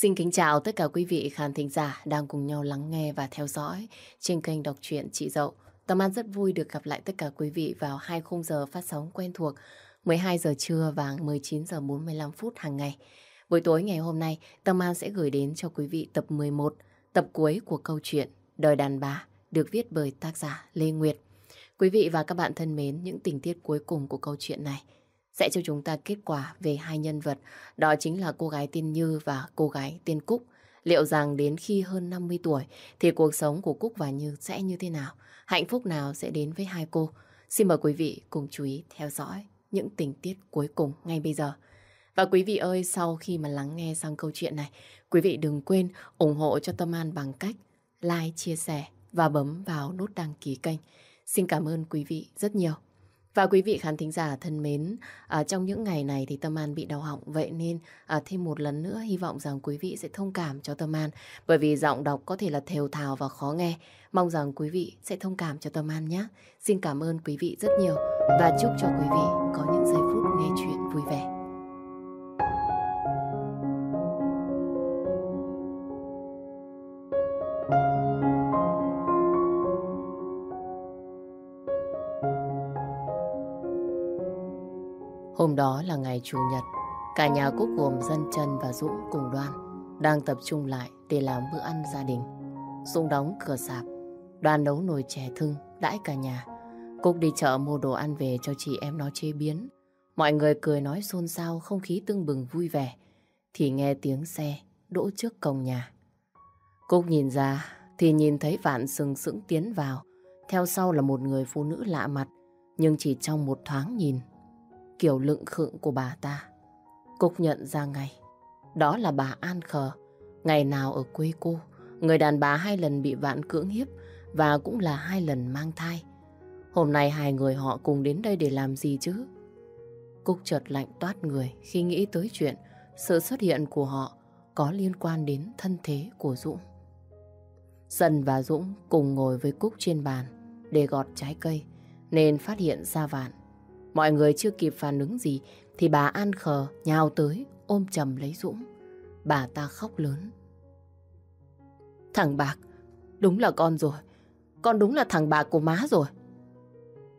Xin kính chào tất cả quý vị khán thính giả đang cùng nhau lắng nghe và theo dõi trên kênh đọc truyện Chị Dậu. Tâm An rất vui được gặp lại tất cả quý vị vào hai khung giờ phát sóng quen thuộc 12 giờ trưa và 19 giờ 45 phút hàng ngày. Buổi tối ngày hôm nay, Tâm An sẽ gửi đến cho quý vị tập 11, tập cuối của câu chuyện Đời đàn bà được viết bởi tác giả Lê Nguyệt. Quý vị và các bạn thân mến, những tình tiết cuối cùng của câu chuyện này sẽ cho chúng ta kết quả về hai nhân vật, đó chính là cô gái tên Như và cô gái tên Cúc. Liệu rằng đến khi hơn 50 tuổi thì cuộc sống của Cúc và Như sẽ như thế nào? Hạnh phúc nào sẽ đến với hai cô? Xin mời quý vị cùng chú ý theo dõi những tình tiết cuối cùng ngay bây giờ. Và quý vị ơi, sau khi mà lắng nghe xong câu chuyện này, quý vị đừng quên ủng hộ cho Tâm An bằng cách like, chia sẻ và bấm vào nút đăng ký kênh. Xin cảm ơn quý vị rất nhiều. Và quý vị khán thính giả thân mến, à, trong những ngày này thì Tâm An bị đau họng, vậy nên à, thêm một lần nữa hy vọng rằng quý vị sẽ thông cảm cho Tâm An, bởi vì giọng đọc có thể là thều thào và khó nghe. Mong rằng quý vị sẽ thông cảm cho Tâm An nhé. Xin cảm ơn quý vị rất nhiều và chúc cho quý vị có những giây phút nghe chuyện vui vẻ. Là ngày Chủ nhật, cả nhà Cúc gồm Dân Trân và Dũng cùng Đoan đang tập trung lại để làm bữa ăn gia đình. Dũng đóng cửa sạp, Đoan nấu nồi chè thưng đãi cả nhà. Cúc đi chợ mua đồ ăn về cho chị em nó chế biến. Mọi người cười nói xôn xao, không khí tưng bừng vui vẻ. Thì nghe tiếng xe đỗ trước cổng nhà. Cúc nhìn ra thì nhìn thấy Vạn sừng sững tiến vào. Theo sau là một người phụ nữ lạ mặt. Nhưng chỉ trong một thoáng nhìn kiểu lựng khựng của bà ta. Cúc nhận ra ngay, đó là bà An Khờ, ngày nào ở quê cô, người đàn bà hai lần bị vạn cưỡng hiếp và cũng là hai lần mang thai. Hôm nay hai người họ cùng đến đây để làm gì chứ? Cúc chợt lạnh toát người khi nghĩ tới chuyện sự xuất hiện của họ có liên quan đến thân thế của Dũng. Dân và Dũng cùng ngồi với Cúc trên bàn để gọt trái cây nên phát hiện ra Vạn Mọi người chưa kịp phản ứng gì thì bà An khờ nhào tới ôm chầm lấy Dũng. Bà ta khóc lớn. Thằng Bạc, đúng là con rồi. Con đúng là thằng Bạc của má rồi.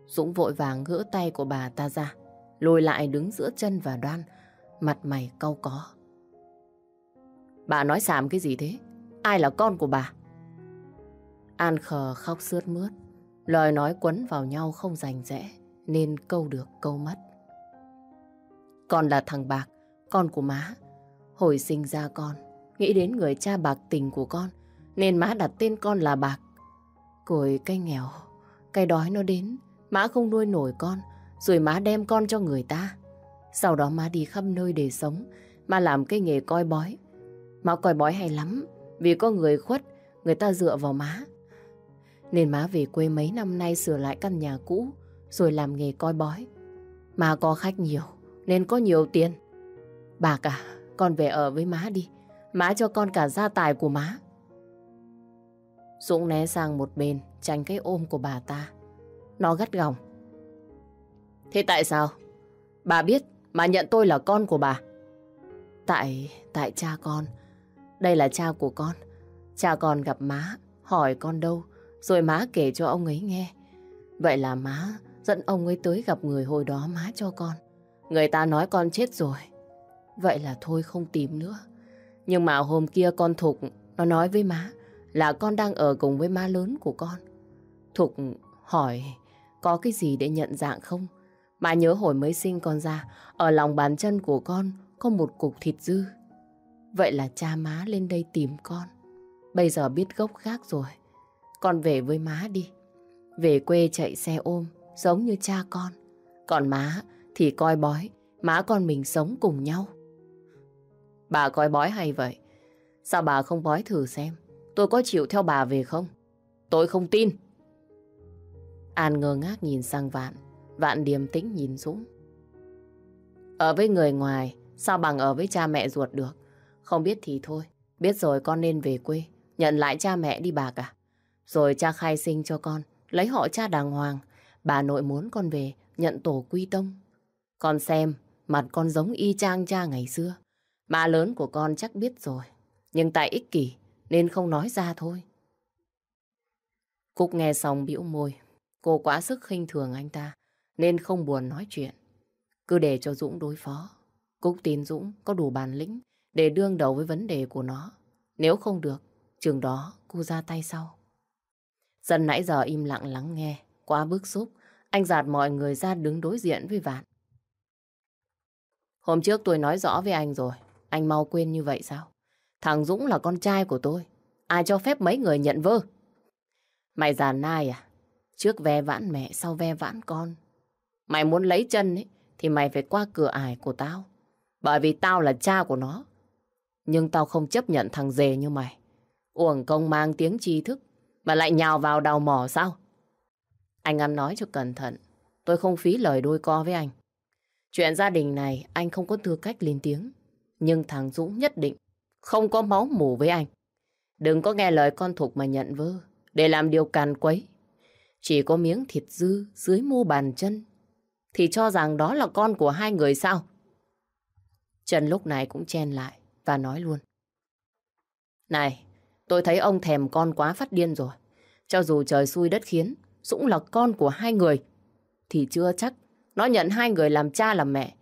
Dũng vội vàng gỡ tay của bà ta ra, lùi lại đứng giữa chân và đoan, mặt mày cau có. Bà nói xàm cái gì thế? Ai là con của bà? An khờ khóc sướt mướt, lời nói quấn vào nhau không rành rẽ nên câu được câu mất. Con là thằng Bạc, con của má. Hồi sinh ra con, nghĩ đến người cha bạc tình của con, nên má đặt tên con là Bạc. Cồi cây nghèo, cây đói nó đến, má không nuôi nổi con, rồi má đem con cho người ta. Sau đó má đi khắp nơi để sống, má làm cái nghề coi bói. Má coi bói hay lắm, vì có người khuất, người ta dựa vào má. Nên má về quê mấy năm nay sửa lại căn nhà cũ, rồi làm nghề coi bói. Mà có khách nhiều, nên có nhiều tiền. Bà cả, con về ở với má đi. Má cho con cả gia tài của má. Dũng né sang một bên, tránh cái ôm của bà ta. Nó gắt gỏng. Thế tại sao? Bà biết mà nhận tôi là con của bà. Tại, tại cha con. Đây là cha của con. Cha con gặp má, hỏi con đâu, rồi má kể cho ông ấy nghe. Vậy là má Dẫn ông ấy tới gặp người hồi đó má cho con. Người ta nói con chết rồi. Vậy là thôi không tìm nữa. Nhưng mà hôm kia con Thục nó nói với má là con đang ở cùng với má lớn của con. Thục hỏi có cái gì để nhận dạng không? Má nhớ hồi mới sinh con ra, ở lòng bàn chân của con có một cục thịt dư. Vậy là cha má lên đây tìm con. Bây giờ biết gốc khác rồi. Con về với má đi. Về quê chạy xe ôm, giống như cha con. Còn má thì coi bói, má con mình sống cùng nhau. Bà coi bói hay vậy? Sao bà không bói thử xem? Tôi có chịu theo bà về không? Tôi không tin. An ngơ ngác nhìn sang Vạn. Vạn điềm tĩnh nhìn Dũng. Ở với người ngoài, sao bằng ở với cha mẹ ruột được? Không biết thì thôi. Biết rồi con nên về quê. Nhận lại cha mẹ đi bà cả. Rồi cha khai sinh cho con. Lấy họ cha đàng hoàng. Bà nội muốn con về nhận tổ quy tông. Con xem, mặt con giống y chang cha ngày xưa. Bà lớn của con chắc biết rồi. Nhưng tại ích kỷ nên không nói ra thôi. Cúc nghe xong bĩu môi. Cô quá sức khinh thường anh ta nên không buồn nói chuyện. Cứ để cho Dũng đối phó. Cúc tin Dũng có đủ bản lĩnh để đương đầu với vấn đề của nó. Nếu không được, chừng đó cô ra tay sau. Dân nãy giờ im lặng lắng nghe, quá bức xúc, anh dạt mọi người ra đứng đối diện với Vạn. Hôm trước tôi nói rõ với anh rồi, anh mau quên như vậy sao? Thằng Dũng là con trai của tôi, ai cho phép mấy người nhận vơ? Mày già nai à? Trước ve vãn mẹ, sau ve vãn con. Mày muốn lấy chân ấy, thì mày phải qua cửa ải của tao. Bởi vì tao là cha của nó. Nhưng tao không chấp nhận thằng dề như mày. Uổng công mang tiếng tri thức mà lại nhào vào đào mỏ sao? Anh ăn nói cho cẩn thận. Tôi không phí lời đôi co với anh. Chuyện gia đình này anh không có tư cách lên tiếng. Nhưng thằng Dũng nhất định không có máu mủ với anh. Đừng có nghe lời con Thục mà nhận vơ để làm điều càn quấy. Chỉ có miếng thịt dư dưới mu bàn chân thì cho rằng đó là con của hai người sao? Trần lúc này cũng chen lại và nói luôn. Này, tôi thấy ông thèm con quá phát điên rồi. Cho dù trời xui đất khiến, Dũng là con của hai người, thì chưa chắc nó nhận hai người làm cha làm mẹ.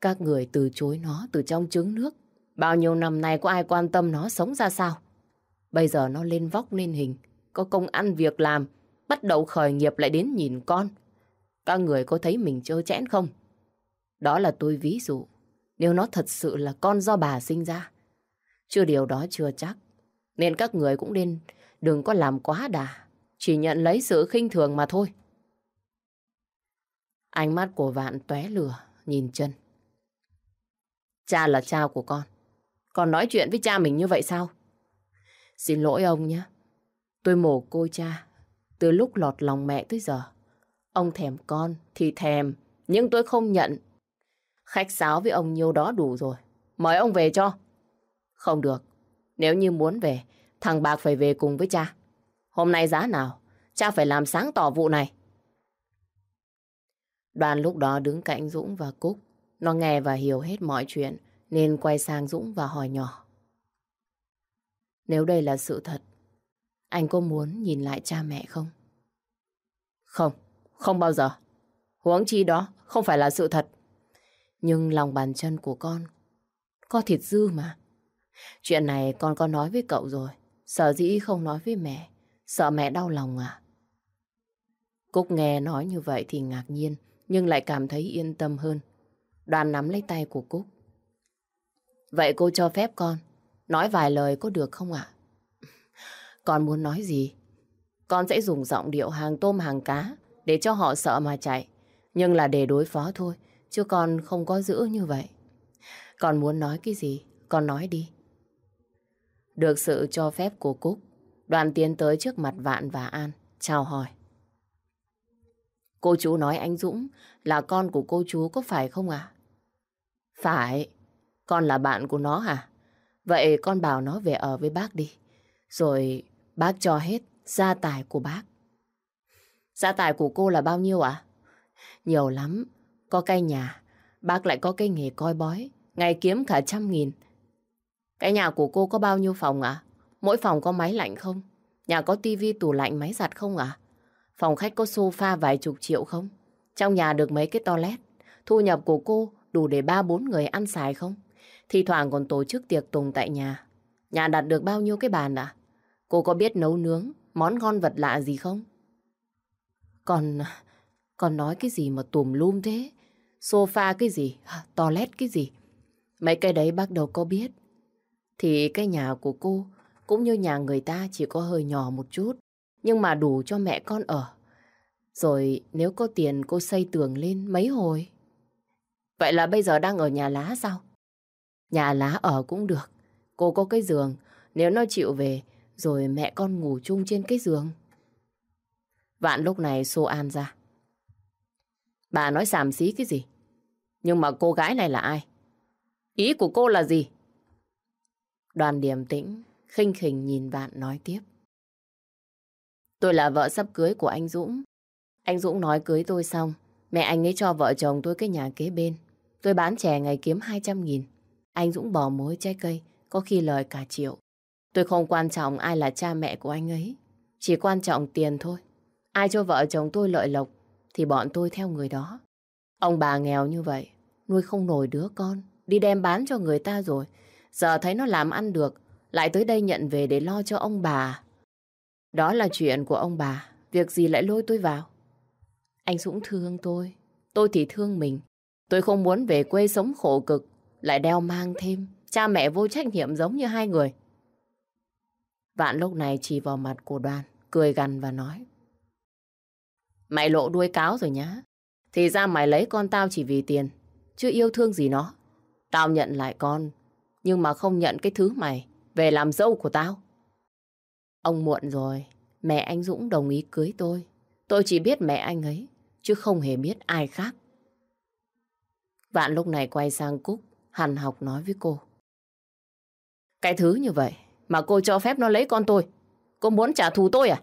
Các người từ chối nó từ trong trứng nước. Bao nhiêu năm nay có ai quan tâm nó sống ra sao? Bây giờ nó lên vóc lên hình, có công ăn việc làm, bắt đầu khởi nghiệp lại đến nhìn con. Các người có thấy mình trơ chẽn không? Đó là tôi ví dụ. Nếu nó thật sự là con do bà sinh ra. Chưa điều đó chưa chắc. Nên các người cũng nên đừng có làm quá đà. Chỉ nhận lấy sự khinh thường mà thôi. Ánh mắt của Vạn tóe lửa, nhìn chân. Cha là cha của con. Còn nói chuyện với cha mình như vậy sao? Xin lỗi ông nhé. Tôi mồ cô cha. Từ lúc lọt lòng mẹ tới giờ. Ông thèm con thì thèm. Nhưng tôi không nhận. Khách sáo với ông nhiêu đó đủ rồi. Mời ông về cho. Không được. Nếu như muốn về, thằng Bạc phải về cùng với cha. Hôm nay giá nào, cha phải làm sáng tỏ vụ này. Đoàn lúc đó đứng cạnh Dũng và Cúc. Nó nghe và hiểu hết mọi chuyện, nên quay sang Dũng và hỏi nhỏ. Nếu đây là sự thật, anh có muốn nhìn lại cha mẹ không? Không, không bao giờ. Huống chi đó không phải là sự thật. Nhưng lòng bàn chân của con có thịt dư mà. Chuyện này con có nói với cậu rồi. Sợ dĩ không nói với mẹ. Sợ mẹ đau lòng à? Cúc nghe nói như vậy thì ngạc nhiên, nhưng lại cảm thấy yên tâm hơn. Đoàn nắm lấy tay của Cúc. Vậy cô cho phép con nói vài lời có được không ạ? Con muốn nói gì? Con sẽ dùng giọng điệu hàng tôm hàng cá để cho họ sợ mà chạy. Nhưng là để đối phó thôi, chứ con không có giữ như vậy. Con muốn nói cái gì, con nói đi. Được sự cho phép của Cúc, đoàn tiến tới trước mặt Vạn và An, chào hỏi. Cô chú nói anh Dũng là con của cô chú có phải không ạ? Phải, con là bạn của nó hả? Vậy con bảo nó về ở với bác đi. Rồi bác cho hết gia tài của bác. Gia tài của cô là bao nhiêu ạ? Nhiều lắm. Có cây nhà, bác lại có cái nghề coi bói, ngày kiếm cả trăm nghìn. Cái nhà của cô có bao nhiêu phòng ạ? Mỗi phòng có máy lạnh không? Nhà có tivi, tủ lạnh, máy giặt không ạ? Phòng khách có sofa vài chục triệu không? Trong nhà được mấy cái toilet? Thu nhập của cô đủ để ba bốn người ăn xài không? Thì thoảng còn tổ chức tiệc tùng tại nhà. Nhà đặt được bao nhiêu cái bàn à Cô có biết nấu nướng, món ngon vật lạ gì không? Còn... Còn nói cái gì mà tùm lum thế? Sofa cái gì? À, toilet cái gì? Mấy cái đấy bác đâu có biết. Thì cái nhà của cô cũng như nhà người ta chỉ có hơi nhỏ một chút. Nhưng mà đủ cho mẹ con ở. Rồi nếu có tiền cô xây tường lên mấy hồi. Vậy là bây giờ đang ở nhà lá sao? Nhà lá ở cũng được. Cô có cái giường. Nếu nó chịu về, rồi mẹ con ngủ chung trên cái giường. Vạn lúc này xô an ra. Bà nói xàm xí cái gì? Nhưng mà cô gái này là ai? Ý của cô là gì? Đoàn điềm tĩnh, khinh khỉnh nhìn bạn nói tiếp. Tôi là vợ sắp cưới của anh Dũng. Anh Dũng nói cưới tôi xong, mẹ anh ấy cho vợ chồng tôi cái nhà kế bên. Tôi bán chè ngày kiếm 200 nghìn. Anh Dũng bỏ mối trái cây, có khi lời cả triệu. Tôi không quan trọng ai là cha mẹ của anh ấy. Chỉ quan trọng tiền thôi. Ai cho vợ chồng tôi lợi lộc thì bọn tôi theo người đó. Ông bà nghèo như vậy, nuôi không nổi đứa con, đi đem bán cho người ta rồi. Giờ thấy nó làm ăn được, lại tới đây nhận về để lo cho ông bà. Đó là chuyện của ông bà, việc gì lại lôi tôi vào. Anh Dũng thương tôi, tôi thì thương mình. Tôi không muốn về quê sống khổ cực, lại đeo mang thêm, cha mẹ vô trách nhiệm giống như hai người. Vạn lúc này chỉ vào mặt của đoàn, cười gằn và nói. Mày lộ đuôi cáo rồi nhá. Thì ra mày lấy con tao chỉ vì tiền, chứ yêu thương gì nó. Tao nhận lại con, nhưng mà không nhận cái thứ mày về làm dâu của tao. Ông muộn rồi, mẹ anh Dũng đồng ý cưới tôi. Tôi chỉ biết mẹ anh ấy, chứ không hề biết ai khác. Vạn lúc này quay sang Cúc, hằn học nói với cô. Cái thứ như vậy mà cô cho phép nó lấy con tôi. Cô muốn trả thù tôi à?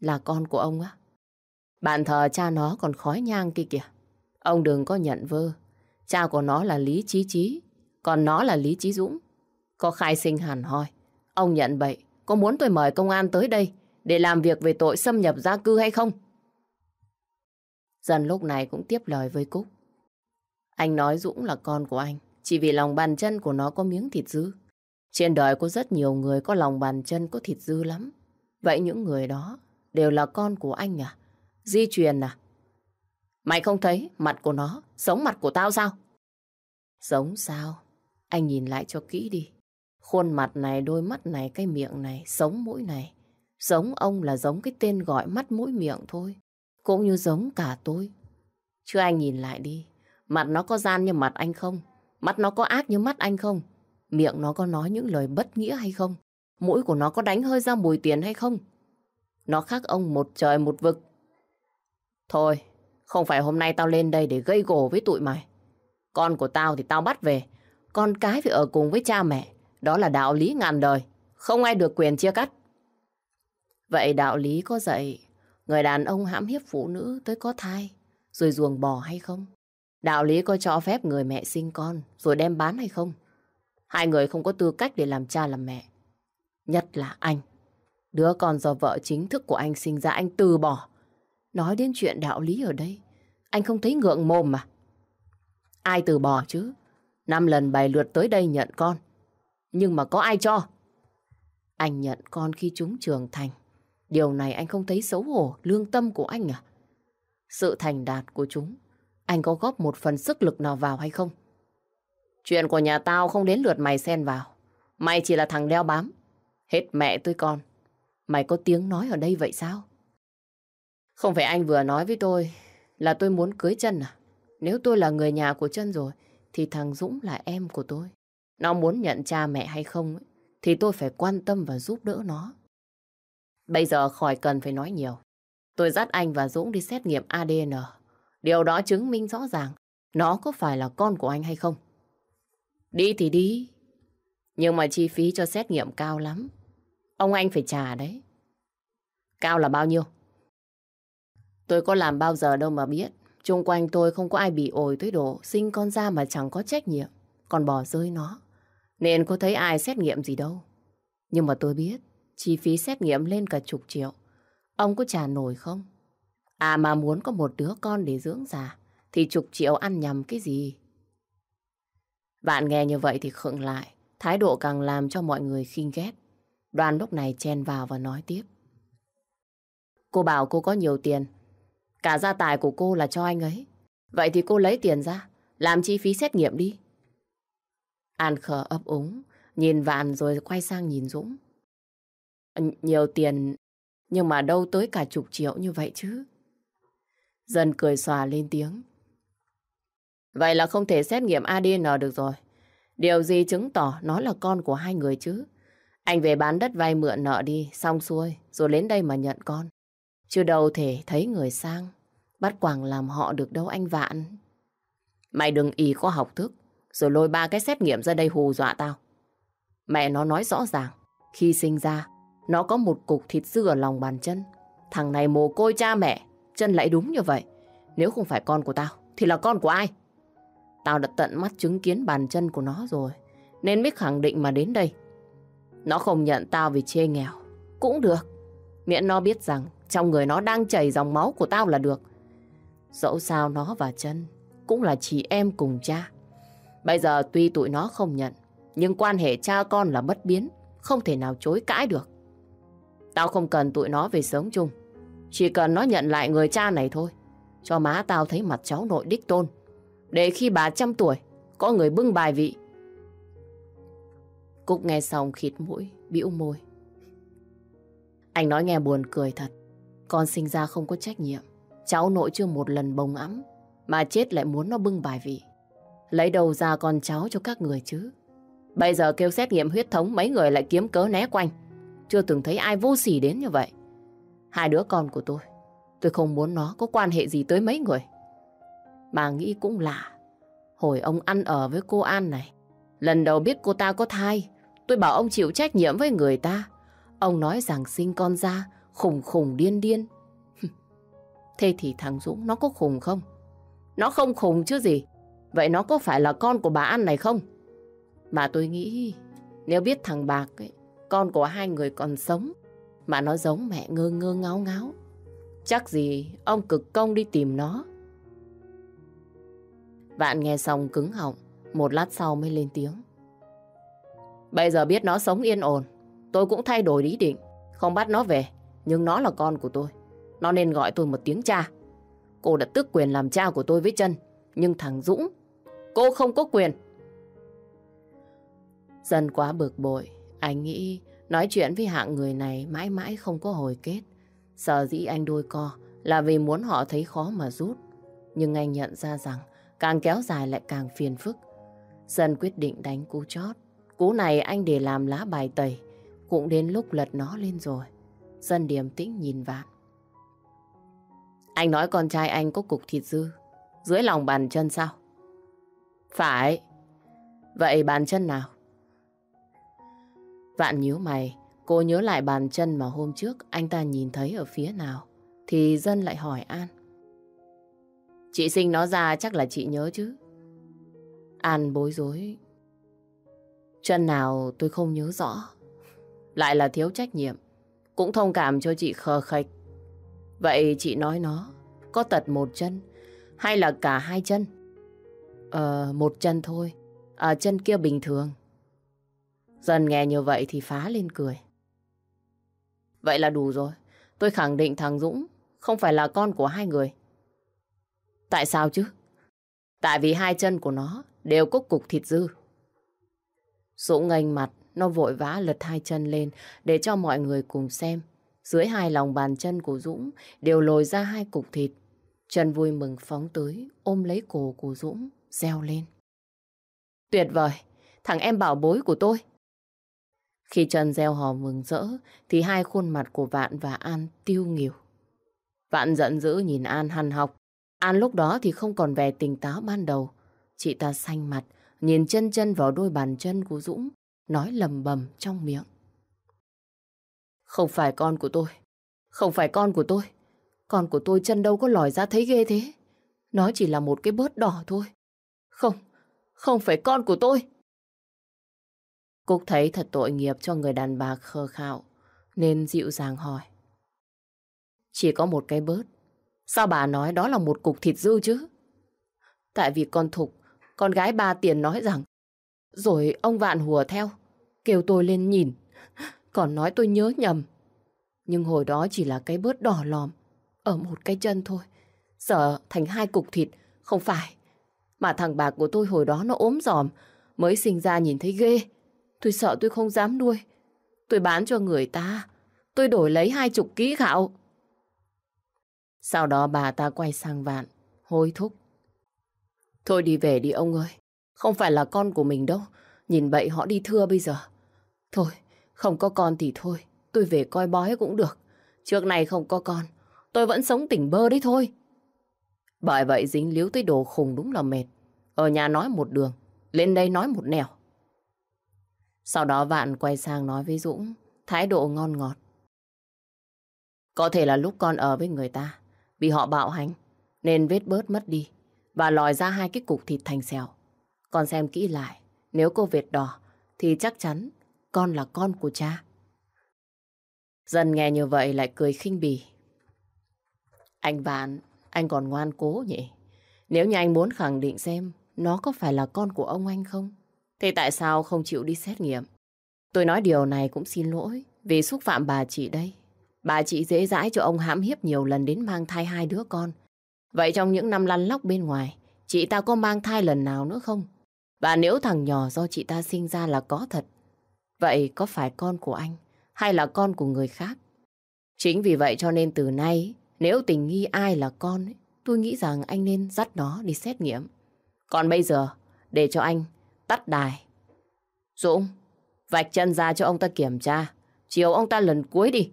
Là con của ông á. Bạn thờ cha nó còn khói nhang kia kìa. Ông đừng có nhận vơ. Cha của nó là Lý Chí Chí, còn nó là Lý Chí Dũng. Có khai sinh hẳn hoi. Ông nhận bậy, có muốn tôi mời công an tới đây để làm việc về tội xâm nhập gia cư hay không? Dần lúc này cũng tiếp lời với Cúc. Anh nói Dũng là con của anh, chỉ vì lòng bàn chân của nó có miếng thịt dư. Trên đời có rất nhiều người có lòng bàn chân có thịt dư lắm. Vậy những người đó đều là con của anh à? Di truyền à? Mày không thấy mặt của nó giống mặt của tao sao? Giống sao? Anh nhìn lại cho kỹ đi. Khuôn mặt này, đôi mắt này, cái miệng này, sống mũi này. Giống ông là giống cái tên gọi mắt mũi miệng thôi. Cũng như giống cả tôi. Chứ anh nhìn lại đi. Mặt nó có gian như mặt anh không? Mắt nó có ác như mắt anh không? Miệng nó có nói những lời bất nghĩa hay không? Mũi của nó có đánh hơi ra mùi tiền hay không? Nó khác ông một trời một vực. Thôi, không phải hôm nay tao lên đây để gây gổ với tụi mày. Con của tao thì tao bắt về. Con cái phải ở cùng với cha mẹ. Đó là đạo lý ngàn đời. Không ai được quyền chia cắt. Vậy đạo lý có dạy người đàn ông hãm hiếp phụ nữ tới có thai rồi ruồng bỏ hay không? Đạo lý có cho phép người mẹ sinh con rồi đem bán hay không? Hai người không có tư cách để làm cha làm mẹ. Nhất là anh. Đứa con do vợ chính thức của anh sinh ra anh từ bỏ. Nói đến chuyện đạo lý ở đây, anh không thấy ngượng mồm mà. Ai từ bỏ chứ? Năm lần bày lượt tới đây nhận con. Nhưng mà có ai cho? Anh nhận con khi chúng trưởng thành. Điều này anh không thấy xấu hổ, lương tâm của anh à? Sự thành đạt của chúng, anh có góp một phần sức lực nào vào hay không? Chuyện của nhà tao không đến lượt mày xen vào. Mày chỉ là thằng đeo bám. Hết mẹ tôi con. Mày có tiếng nói ở đây vậy sao? Không phải anh vừa nói với tôi là tôi muốn cưới chân à? Nếu tôi là người nhà của chân rồi, thì thằng Dũng là em của tôi. Nó muốn nhận cha mẹ hay không, thì tôi phải quan tâm và giúp đỡ nó. Bây giờ khỏi cần phải nói nhiều. Tôi dắt anh và Dũng đi xét nghiệm ADN. Điều đó chứng minh rõ ràng nó có phải là con của anh hay không. Đi thì đi. Nhưng mà chi phí cho xét nghiệm cao lắm. Ông anh phải trả đấy. Cao là bao nhiêu? Tôi có làm bao giờ đâu mà biết. Trung quanh tôi không có ai bị ổi tới độ sinh con ra mà chẳng có trách nhiệm. Còn bỏ rơi nó. Nên có thấy ai xét nghiệm gì đâu. Nhưng mà tôi biết chi phí xét nghiệm lên cả chục triệu. Ông có trả nổi không? À mà muốn có một đứa con để dưỡng già thì chục triệu ăn nhầm cái gì? Bạn nghe như vậy thì khựng lại, thái độ càng làm cho mọi người khinh ghét. Đoàn lúc này chen vào và nói tiếp. Cô bảo cô có nhiều tiền, cả gia tài của cô là cho anh ấy. Vậy thì cô lấy tiền ra, làm chi phí xét nghiệm đi. An khờ ấp úng, nhìn Vạn rồi quay sang nhìn Dũng. Nhiều tiền, nhưng mà đâu tới cả chục triệu như vậy chứ. Dân cười xòa lên tiếng. Vậy là không thể xét nghiệm ADN được rồi. Điều gì chứng tỏ nó là con của hai người chứ? Anh về bán đất vay mượn nợ đi, xong xuôi, rồi đến đây mà nhận con. Chứ đâu thể thấy người sang, bắt quàng làm họ được đâu anh Vạn. Mày đừng ý có học thức, rồi lôi ba cái xét nghiệm ra đây hù dọa tao. Mẹ nó nói rõ ràng, khi sinh ra, nó có một cục thịt dư ở lòng bàn chân. Thằng này mồ côi cha mẹ, chân lại đúng như vậy. Nếu không phải con của tao, thì là con của ai? Tao đã tận mắt chứng kiến bàn chân của nó rồi. nên mới khẳng định mà đến đây. Nó không nhận tao vì chê nghèo. Cũng được. Miễn nó biết rằng trong người nó đang chảy dòng máu của tao là được. Dẫu sao nó và chân cũng là chị em cùng cha. Bây giờ tuy tụi nó không nhận, nhưng quan hệ cha con là bất biến, không thể nào chối cãi được. Tao không cần tụi nó về sống chung. Chỉ cần nó nhận lại người cha này thôi. Cho má tao thấy mặt cháu nội đích tôn. Để khi bà trăm tuổi, có người bưng bài vị. Cúc nghe xong khịt mũi, bĩu môi. Anh nói nghe buồn cười thật. Con sinh ra không có trách nhiệm. Cháu nội chưa một lần bồng ấm, mà chết lại muốn nó bưng bài vị. Lấy đầu ra con cháu cho các người chứ. Bây giờ kêu xét nghiệm huyết thống mấy người lại kiếm cớ né quanh. Chưa từng thấy ai vô sỉ đến như vậy. Hai đứa con của tôi, tôi không muốn nó có quan hệ gì tới mấy người. Mà nghĩ cũng lạ. Hồi ông ăn ở với cô An này, lần đầu biết cô ta có thai, tôi bảo ông chịu trách nhiệm với người ta. Ông nói rằng sinh con ra, khùng khùng điên điên. Thế thì thằng Dũng nó có khùng không? Nó không khùng chứ gì. Vậy nó có phải là con của bà An này không? Mà tôi nghĩ nếu biết thằng Bạc ấy, con của hai người còn sống mà nó giống mẹ ngơ ngơ ngáo ngáo. Chắc gì ông cực công đi tìm nó. Bạn nghe xong cứng họng, một lát sau mới lên tiếng. Bây giờ biết nó sống yên ổn, tôi cũng thay đổi ý định, không bắt nó về, nhưng nó là con của tôi. Nó nên gọi tôi một tiếng cha. Cô đã tước quyền làm cha của tôi với chân, nhưng thằng Dũng, cô không có quyền. Dân quá bực bội, anh nghĩ nói chuyện với hạng người này mãi mãi không có hồi kết. Sợ dĩ anh đôi co là vì muốn họ thấy khó mà rút. Nhưng anh nhận ra rằng càng kéo dài lại càng phiền phức. Dân quyết định đánh cú chót. Cú này anh để làm lá bài tẩy. Cũng đến lúc lật nó lên rồi. Dân điềm tĩnh nhìn vạn. Anh nói con trai anh có cục thịt dư. Dưới lòng bàn chân sao? Phải. Vậy bàn chân nào? Vạn nhíu mày, cô nhớ lại bàn chân mà hôm trước anh ta nhìn thấy ở phía nào. Thì dân lại hỏi An. Chị sinh nó ra chắc là chị nhớ chứ. An bối rối. Chân nào tôi không nhớ rõ. Lại là thiếu trách nhiệm. Cũng thông cảm cho chị khờ khạch. Vậy chị nói nó có tật một chân hay là cả hai chân? Ờ, một chân thôi. À, chân kia bình thường. Dần nghe như vậy thì phá lên cười. Vậy là đủ rồi. Tôi khẳng định thằng Dũng không phải là con của hai người. Tại sao chứ? Tại vì hai chân của nó đều có cục thịt dư. Dũng ngành mặt, nó vội vã lật hai chân lên để cho mọi người cùng xem. Dưới hai lòng bàn chân của Dũng đều lồi ra hai cục thịt. Trần vui mừng phóng tới, ôm lấy cổ của Dũng, reo lên. Tuyệt vời, thằng em bảo bối của tôi. Khi Trần gieo hò mừng rỡ, thì hai khuôn mặt của Vạn và An tiêu nghỉu. Vạn giận dữ nhìn An hằn học. An lúc đó thì không còn vẻ tỉnh táo ban đầu. Chị ta xanh mặt, nhìn chân chân vào đôi bàn chân của Dũng, nói lầm bầm trong miệng. Không phải con của tôi, không phải con của tôi. Con của tôi chân đâu có lòi ra thấy ghê thế. Nó chỉ là một cái bớt đỏ thôi. Không, không phải con của tôi. Cúc thấy thật tội nghiệp cho người đàn bà khờ khạo, nên dịu dàng hỏi. Chỉ có một cái bớt. Sao bà nói đó là một cục thịt dư chứ? Tại vì con Thục, con gái ba tiền nói rằng, rồi ông Vạn hùa theo, kêu tôi lên nhìn, còn nói tôi nhớ nhầm. Nhưng hồi đó chỉ là cái bớt đỏ lòm, ở một cái chân thôi. Giờ thành hai cục thịt, không phải. Mà thằng bạc của tôi hồi đó nó ốm giòm, mới sinh ra nhìn thấy ghê. Tôi sợ tôi không dám nuôi. Tôi bán cho người ta. Tôi đổi lấy hai chục ký gạo. Sau đó bà ta quay sang vạn, hối thúc. Thôi đi về đi ông ơi. Không phải là con của mình đâu. Nhìn bậy họ đi thưa bây giờ. Thôi, không có con thì thôi. Tôi về coi bói cũng được. Trước này không có con. Tôi vẫn sống tỉnh bơ đấy thôi. Bởi vậy dính líu tới đồ khùng đúng là mệt. Ở nhà nói một đường, lên đây nói một nẻo. Sau đó Vạn quay sang nói với Dũng, thái độ ngon ngọt. Có thể là lúc con ở với người ta, bị họ bạo hành, nên vết bớt mất đi, và lòi ra hai cái cục thịt thành xèo. Con xem kỹ lại, nếu cô vệt đỏ, thì chắc chắn con là con của cha. Dân nghe như vậy lại cười khinh bỉ. Anh vạn anh còn ngoan cố nhỉ? Nếu như anh muốn khẳng định xem nó có phải là con của ông anh không? Thế tại sao không chịu đi xét nghiệm? Tôi nói điều này cũng xin lỗi vì xúc phạm bà chị đây. Bà chị dễ dãi cho ông hãm hiếp nhiều lần đến mang thai hai đứa con. Vậy trong những năm lăn lóc bên ngoài, chị ta có mang thai lần nào nữa không? Và nếu thằng nhỏ do chị ta sinh ra là có thật, vậy có phải con của anh hay là con của người khác? Chính vì vậy cho nên từ nay, nếu tình nghi ai là con, tôi nghĩ rằng anh nên dắt nó đi xét nghiệm. Còn bây giờ, để cho anh tắt đài. Dũng, vạch chân ra cho ông ta kiểm tra. Chiều ông ta lần cuối đi.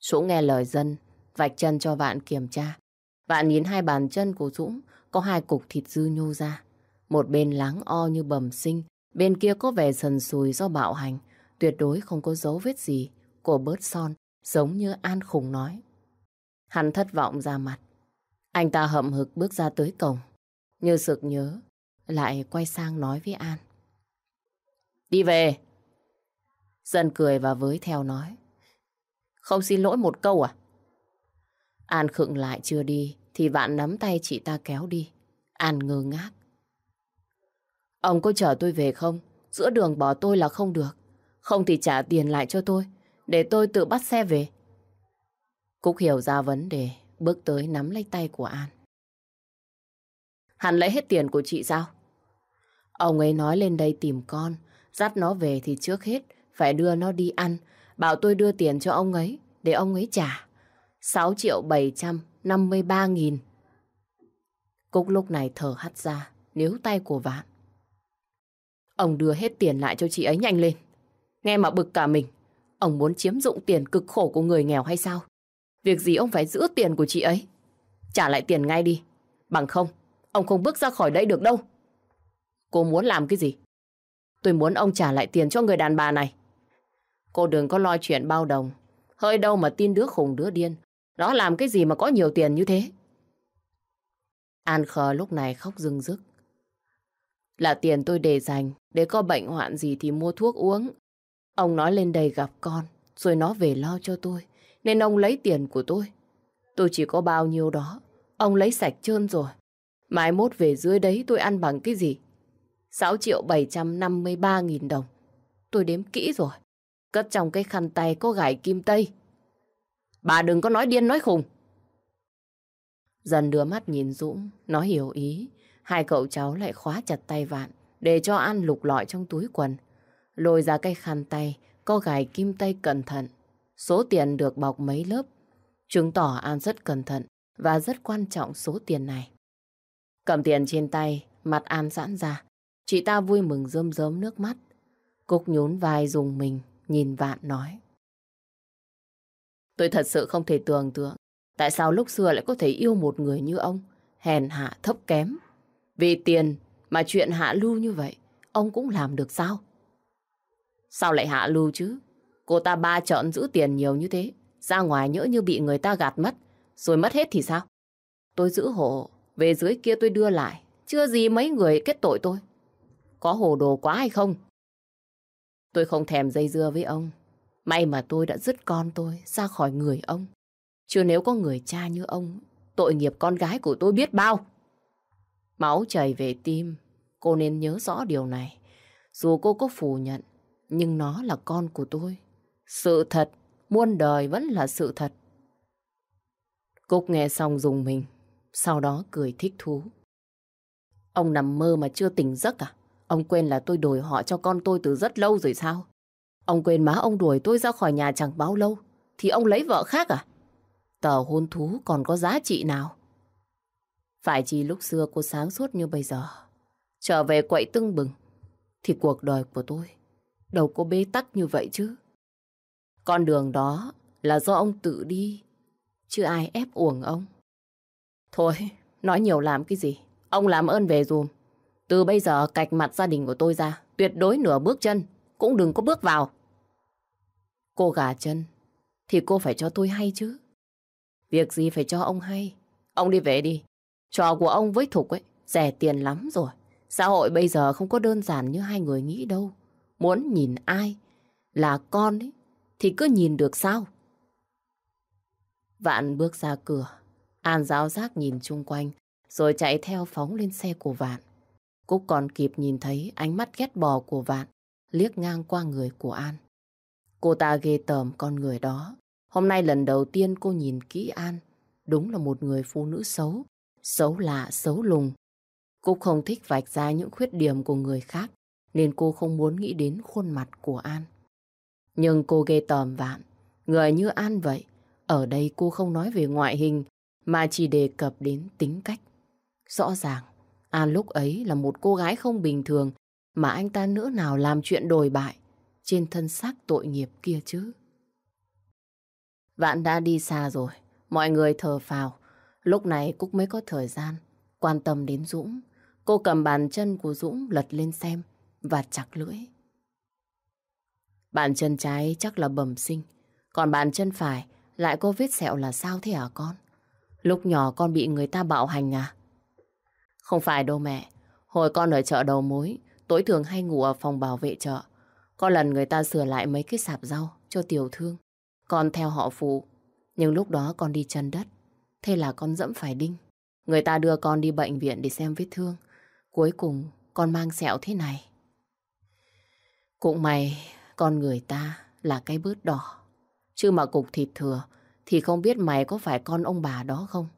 Dũng nghe lời dân, vạch chân cho bạn kiểm tra. Bạn nhìn hai bàn chân của Dũng có hai cục thịt dư nhô ra. Một bên láng o như bầm sinh, bên kia có vẻ sần sùi do bạo hành. Tuyệt đối không có dấu vết gì của bớt son, giống như An Khủng nói. Hắn thất vọng ra mặt. Anh ta hậm hực bước ra tới cổng. Như sực nhớ, lại quay sang nói với An. Đi về. Dân cười và với theo nói. Không xin lỗi một câu à? An khựng lại chưa đi, thì vạn nắm tay chị ta kéo đi. An ngơ ngác. Ông có chở tôi về không? Giữa đường bỏ tôi là không được. Không thì trả tiền lại cho tôi, để tôi tự bắt xe về. Cúc hiểu ra vấn đề, bước tới nắm lấy tay của An. Hắn lấy hết tiền của chị sao? Ông ấy nói lên đây tìm con, dắt nó về thì trước hết phải đưa nó đi ăn, bảo tôi đưa tiền cho ông ấy, để ông ấy trả. 6 triệu 753 nghìn. Cúc lúc này thở hắt ra, níu tay của Vạn. Ông đưa hết tiền lại cho chị ấy nhanh lên. Nghe mà bực cả mình. Ông muốn chiếm dụng tiền cực khổ của người nghèo hay sao? Việc gì ông phải giữ tiền của chị ấy? Trả lại tiền ngay đi. Bằng không, ông không bước ra khỏi đây được đâu. Cô muốn làm cái gì? Tôi muốn ông trả lại tiền cho người đàn bà này. Cô đừng có lo chuyện bao đồng. Hơi đâu mà tin đứa khùng đứa điên. Nó làm cái gì mà có nhiều tiền như thế? An khờ lúc này khóc rưng rức. Là tiền tôi để dành, để có bệnh hoạn gì thì mua thuốc uống. Ông nói lên đây gặp con, rồi nó về lo cho tôi. Nên ông lấy tiền của tôi. Tôi chỉ có bao nhiêu đó, ông lấy sạch trơn rồi. Mai mốt về dưới đấy tôi ăn bằng cái gì? 6 triệu 753 nghìn đồng. Tôi đếm kỹ rồi. Cất trong cái khăn tay có gải kim tây. Bà đừng có nói điên nói khùng. Dần đưa mắt nhìn Dũng, nó hiểu ý. Hai cậu cháu lại khóa chặt tay vạn, để cho An lục lọi trong túi quần. Lôi ra cái khăn tay, có gài kim tây cẩn thận. Số tiền được bọc mấy lớp, chứng tỏ An rất cẩn thận và rất quan trọng số tiền này. Cầm tiền trên tay, mặt An giãn ra. Chị ta vui mừng rơm rớm nước mắt. Cúc nhún vai dùng mình, nhìn vạn nói. Tôi thật sự không thể tưởng tượng tại sao lúc xưa lại có thể yêu một người như ông, hèn hạ thấp kém. Vì tiền mà chuyện hạ lưu như vậy, ông cũng làm được sao? Sao lại hạ lưu chứ? Cô ta ba chọn giữ tiền nhiều như thế, ra ngoài nhỡ như bị người ta gạt mất, rồi mất hết thì sao? Tôi giữ hộ, về dưới kia tôi đưa lại, chưa gì mấy người kết tội tôi. Có hồ đồ quá hay không? Tôi không thèm dây dưa với ông. May mà tôi đã dứt con tôi ra khỏi người ông. Chứ nếu có người cha như ông, tội nghiệp con gái của tôi biết bao. Máu chảy về tim, cô nên nhớ rõ điều này. Dù cô có phủ nhận, nhưng nó là con của tôi. Sự thật, muôn đời vẫn là sự thật. Cúc nghe xong dùng mình, sau đó cười thích thú. Ông nằm mơ mà chưa tỉnh giấc à? Ông quên là tôi đổi họ cho con tôi từ rất lâu rồi sao? Ông quên má ông đuổi tôi ra khỏi nhà chẳng bao lâu, thì ông lấy vợ khác à? Tờ hôn thú còn có giá trị nào? Phải chỉ lúc xưa cô sáng suốt như bây giờ, trở về quậy tưng bừng, thì cuộc đời của tôi đâu có bế tắc như vậy chứ. Con đường đó là do ông tự đi, chứ ai ép uổng ông. Thôi, nói nhiều làm cái gì? Ông làm ơn về dùm. Từ bây giờ cạch mặt gia đình của tôi ra, tuyệt đối nửa bước chân, cũng đừng có bước vào. Cô gà chân, thì cô phải cho tôi hay chứ. Việc gì phải cho ông hay. Ông đi về đi. Trò của ông với Thục ấy, rẻ tiền lắm rồi. Xã hội bây giờ không có đơn giản như hai người nghĩ đâu. Muốn nhìn ai là con ấy, thì cứ nhìn được sao? Vạn bước ra cửa, An giáo giác nhìn chung quanh, rồi chạy theo phóng lên xe của Vạn. Cúc còn kịp nhìn thấy ánh mắt ghét bò của Vạn, liếc ngang qua người của An. Cô ta ghê tởm con người đó. Hôm nay lần đầu tiên cô nhìn kỹ An, đúng là một người phụ nữ xấu, xấu lạ, xấu lùng. Cúc không thích vạch ra những khuyết điểm của người khác, nên cô không muốn nghĩ đến khuôn mặt của An. Nhưng cô ghê tởm Vạn, người như An vậy. Ở đây cô không nói về ngoại hình, mà chỉ đề cập đến tính cách. Rõ ràng, An lúc ấy là một cô gái không bình thường mà anh ta nữa nào làm chuyện đồi bại trên thân xác tội nghiệp kia chứ. Vạn đã đi xa rồi, mọi người thờ phào. Lúc này Cúc mới có thời gian quan tâm đến Dũng. Cô cầm bàn chân của Dũng lật lên xem và chặt lưỡi. Bàn chân trái chắc là bẩm sinh, còn bàn chân phải lại có vết sẹo là sao thế hả con? Lúc nhỏ con bị người ta bạo hành à? Không phải đâu mẹ. Hồi con ở chợ đầu mối, tối thường hay ngủ ở phòng bảo vệ chợ. Có lần người ta sửa lại mấy cái sạp rau cho tiểu thương. Con theo họ phụ. Nhưng lúc đó con đi chân đất. Thế là con dẫm phải đinh. Người ta đưa con đi bệnh viện để xem vết thương. Cuối cùng con mang sẹo thế này. Cũng may con người ta là cái bớt đỏ. Chứ mà cục thịt thừa thì không biết mày có phải con ông bà đó không?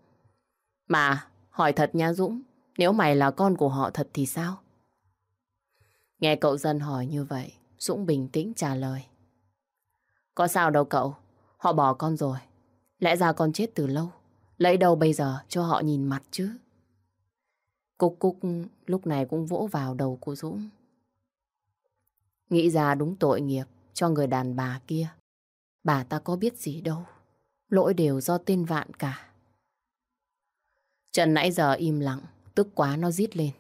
Mà, hỏi thật nha Dũng, nếu mày là con của họ thật thì sao? Nghe cậu dân hỏi như vậy, Dũng bình tĩnh trả lời. Có sao đâu cậu, họ bỏ con rồi. Lẽ ra con chết từ lâu, lấy đâu bây giờ cho họ nhìn mặt chứ? Cúc Cúc lúc này cũng vỗ vào đầu của Dũng. Nghĩ ra đúng tội nghiệp cho người đàn bà kia. Bà ta có biết gì đâu. Lỗi đều do tên vạn cả. Trần nãy giờ im lặng, tức quá nó rít lên.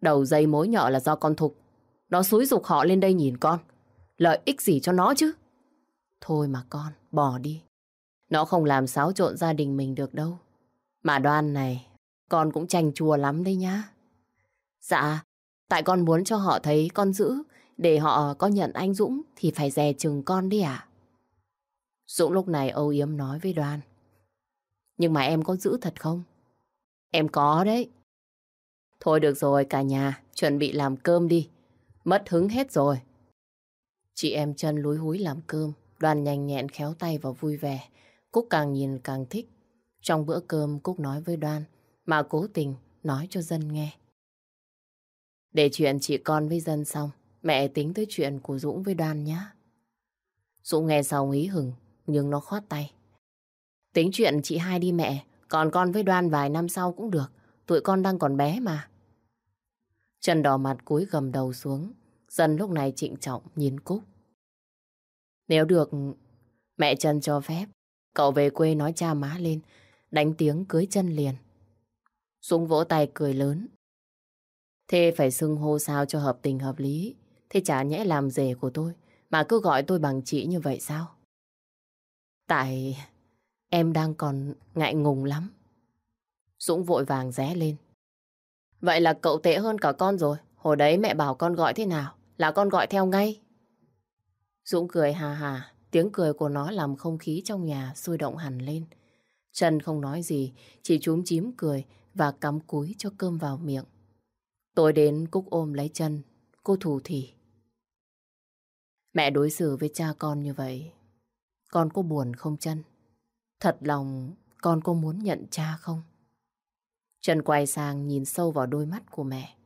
Đầu dây mối nhọ là do con Thục. Nó xúi dục họ lên đây nhìn con. Lợi ích gì cho nó chứ? Thôi mà con, bỏ đi. Nó không làm xáo trộn gia đình mình được đâu. Mà đoan này, con cũng tranh chùa lắm đấy nhá. Dạ, tại con muốn cho họ thấy con giữ, để họ có nhận anh Dũng thì phải dè chừng con đi à? Dũng lúc này âu yếm nói với Đoan. Nhưng mà em có giữ thật không? Em có đấy. Thôi được rồi cả nhà, chuẩn bị làm cơm đi. Mất hứng hết rồi. Chị em chân lúi húi làm cơm, đoàn nhanh nhẹn khéo tay và vui vẻ. Cúc càng nhìn càng thích. Trong bữa cơm Cúc nói với Đoan, mà cố tình nói cho dân nghe. Để chuyện chị con với dân xong, mẹ tính tới chuyện của Dũng với Đoan nhé. Dũng nghe xong ý hừng, nhưng nó khoát tay. Tính chuyện chị hai đi mẹ, còn con với Đoan vài năm sau cũng được. Tụi con đang còn bé mà. Trần đỏ mặt cúi gầm đầu xuống. Dân lúc này trịnh trọng nhìn Cúc. Nếu được, mẹ Trần cho phép. Cậu về quê nói cha má lên, đánh tiếng cưới chân liền. Dũng vỗ tay cười lớn. Thế phải xưng hô sao cho hợp tình hợp lý. Thế chả nhẽ làm rể của tôi, mà cứ gọi tôi bằng chị như vậy sao? Tại em đang còn ngại ngùng lắm. Dũng vội vàng ré lên. Vậy là cậu tệ hơn cả con rồi. Hồi đấy mẹ bảo con gọi thế nào, là con gọi theo ngay. Dũng cười hà hà, tiếng cười của nó làm không khí trong nhà sôi động hẳn lên. Trần không nói gì, chỉ chúm chím cười và cắm cúi cho cơm vào miệng. Tôi đến Cúc ôm lấy chân, cô thủ thỉ. Mẹ đối xử với cha con như vậy, con có buồn không chân? Thật lòng con có muốn nhận cha không? Trần quay sang nhìn sâu vào đôi mắt của mẹ.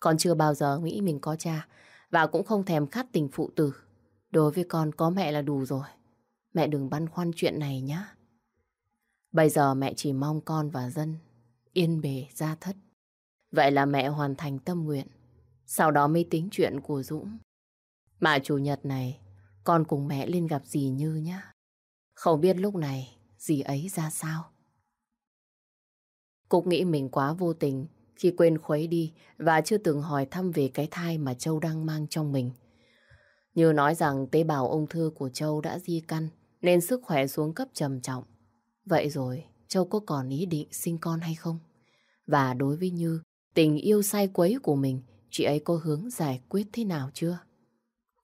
Con chưa bao giờ nghĩ mình có cha và cũng không thèm khát tình phụ tử. Đối với con có mẹ là đủ rồi. Mẹ đừng băn khoăn chuyện này nhé. Bây giờ mẹ chỉ mong con và dân yên bề ra thất. Vậy là mẹ hoàn thành tâm nguyện. Sau đó mới tính chuyện của Dũng. Mà chủ nhật này, con cùng mẹ lên gặp dì Như nhá. Không biết lúc này dì ấy ra sao. Cúc nghĩ mình quá vô tình khi quên khuấy đi và chưa từng hỏi thăm về cái thai mà Châu đang mang trong mình. Như nói rằng tế bào ung thư của Châu đã di căn nên sức khỏe xuống cấp trầm trọng. Vậy rồi Châu có còn ý định sinh con hay không? Và đối với Như, tình yêu sai quấy của mình, chị ấy có hướng giải quyết thế nào chưa?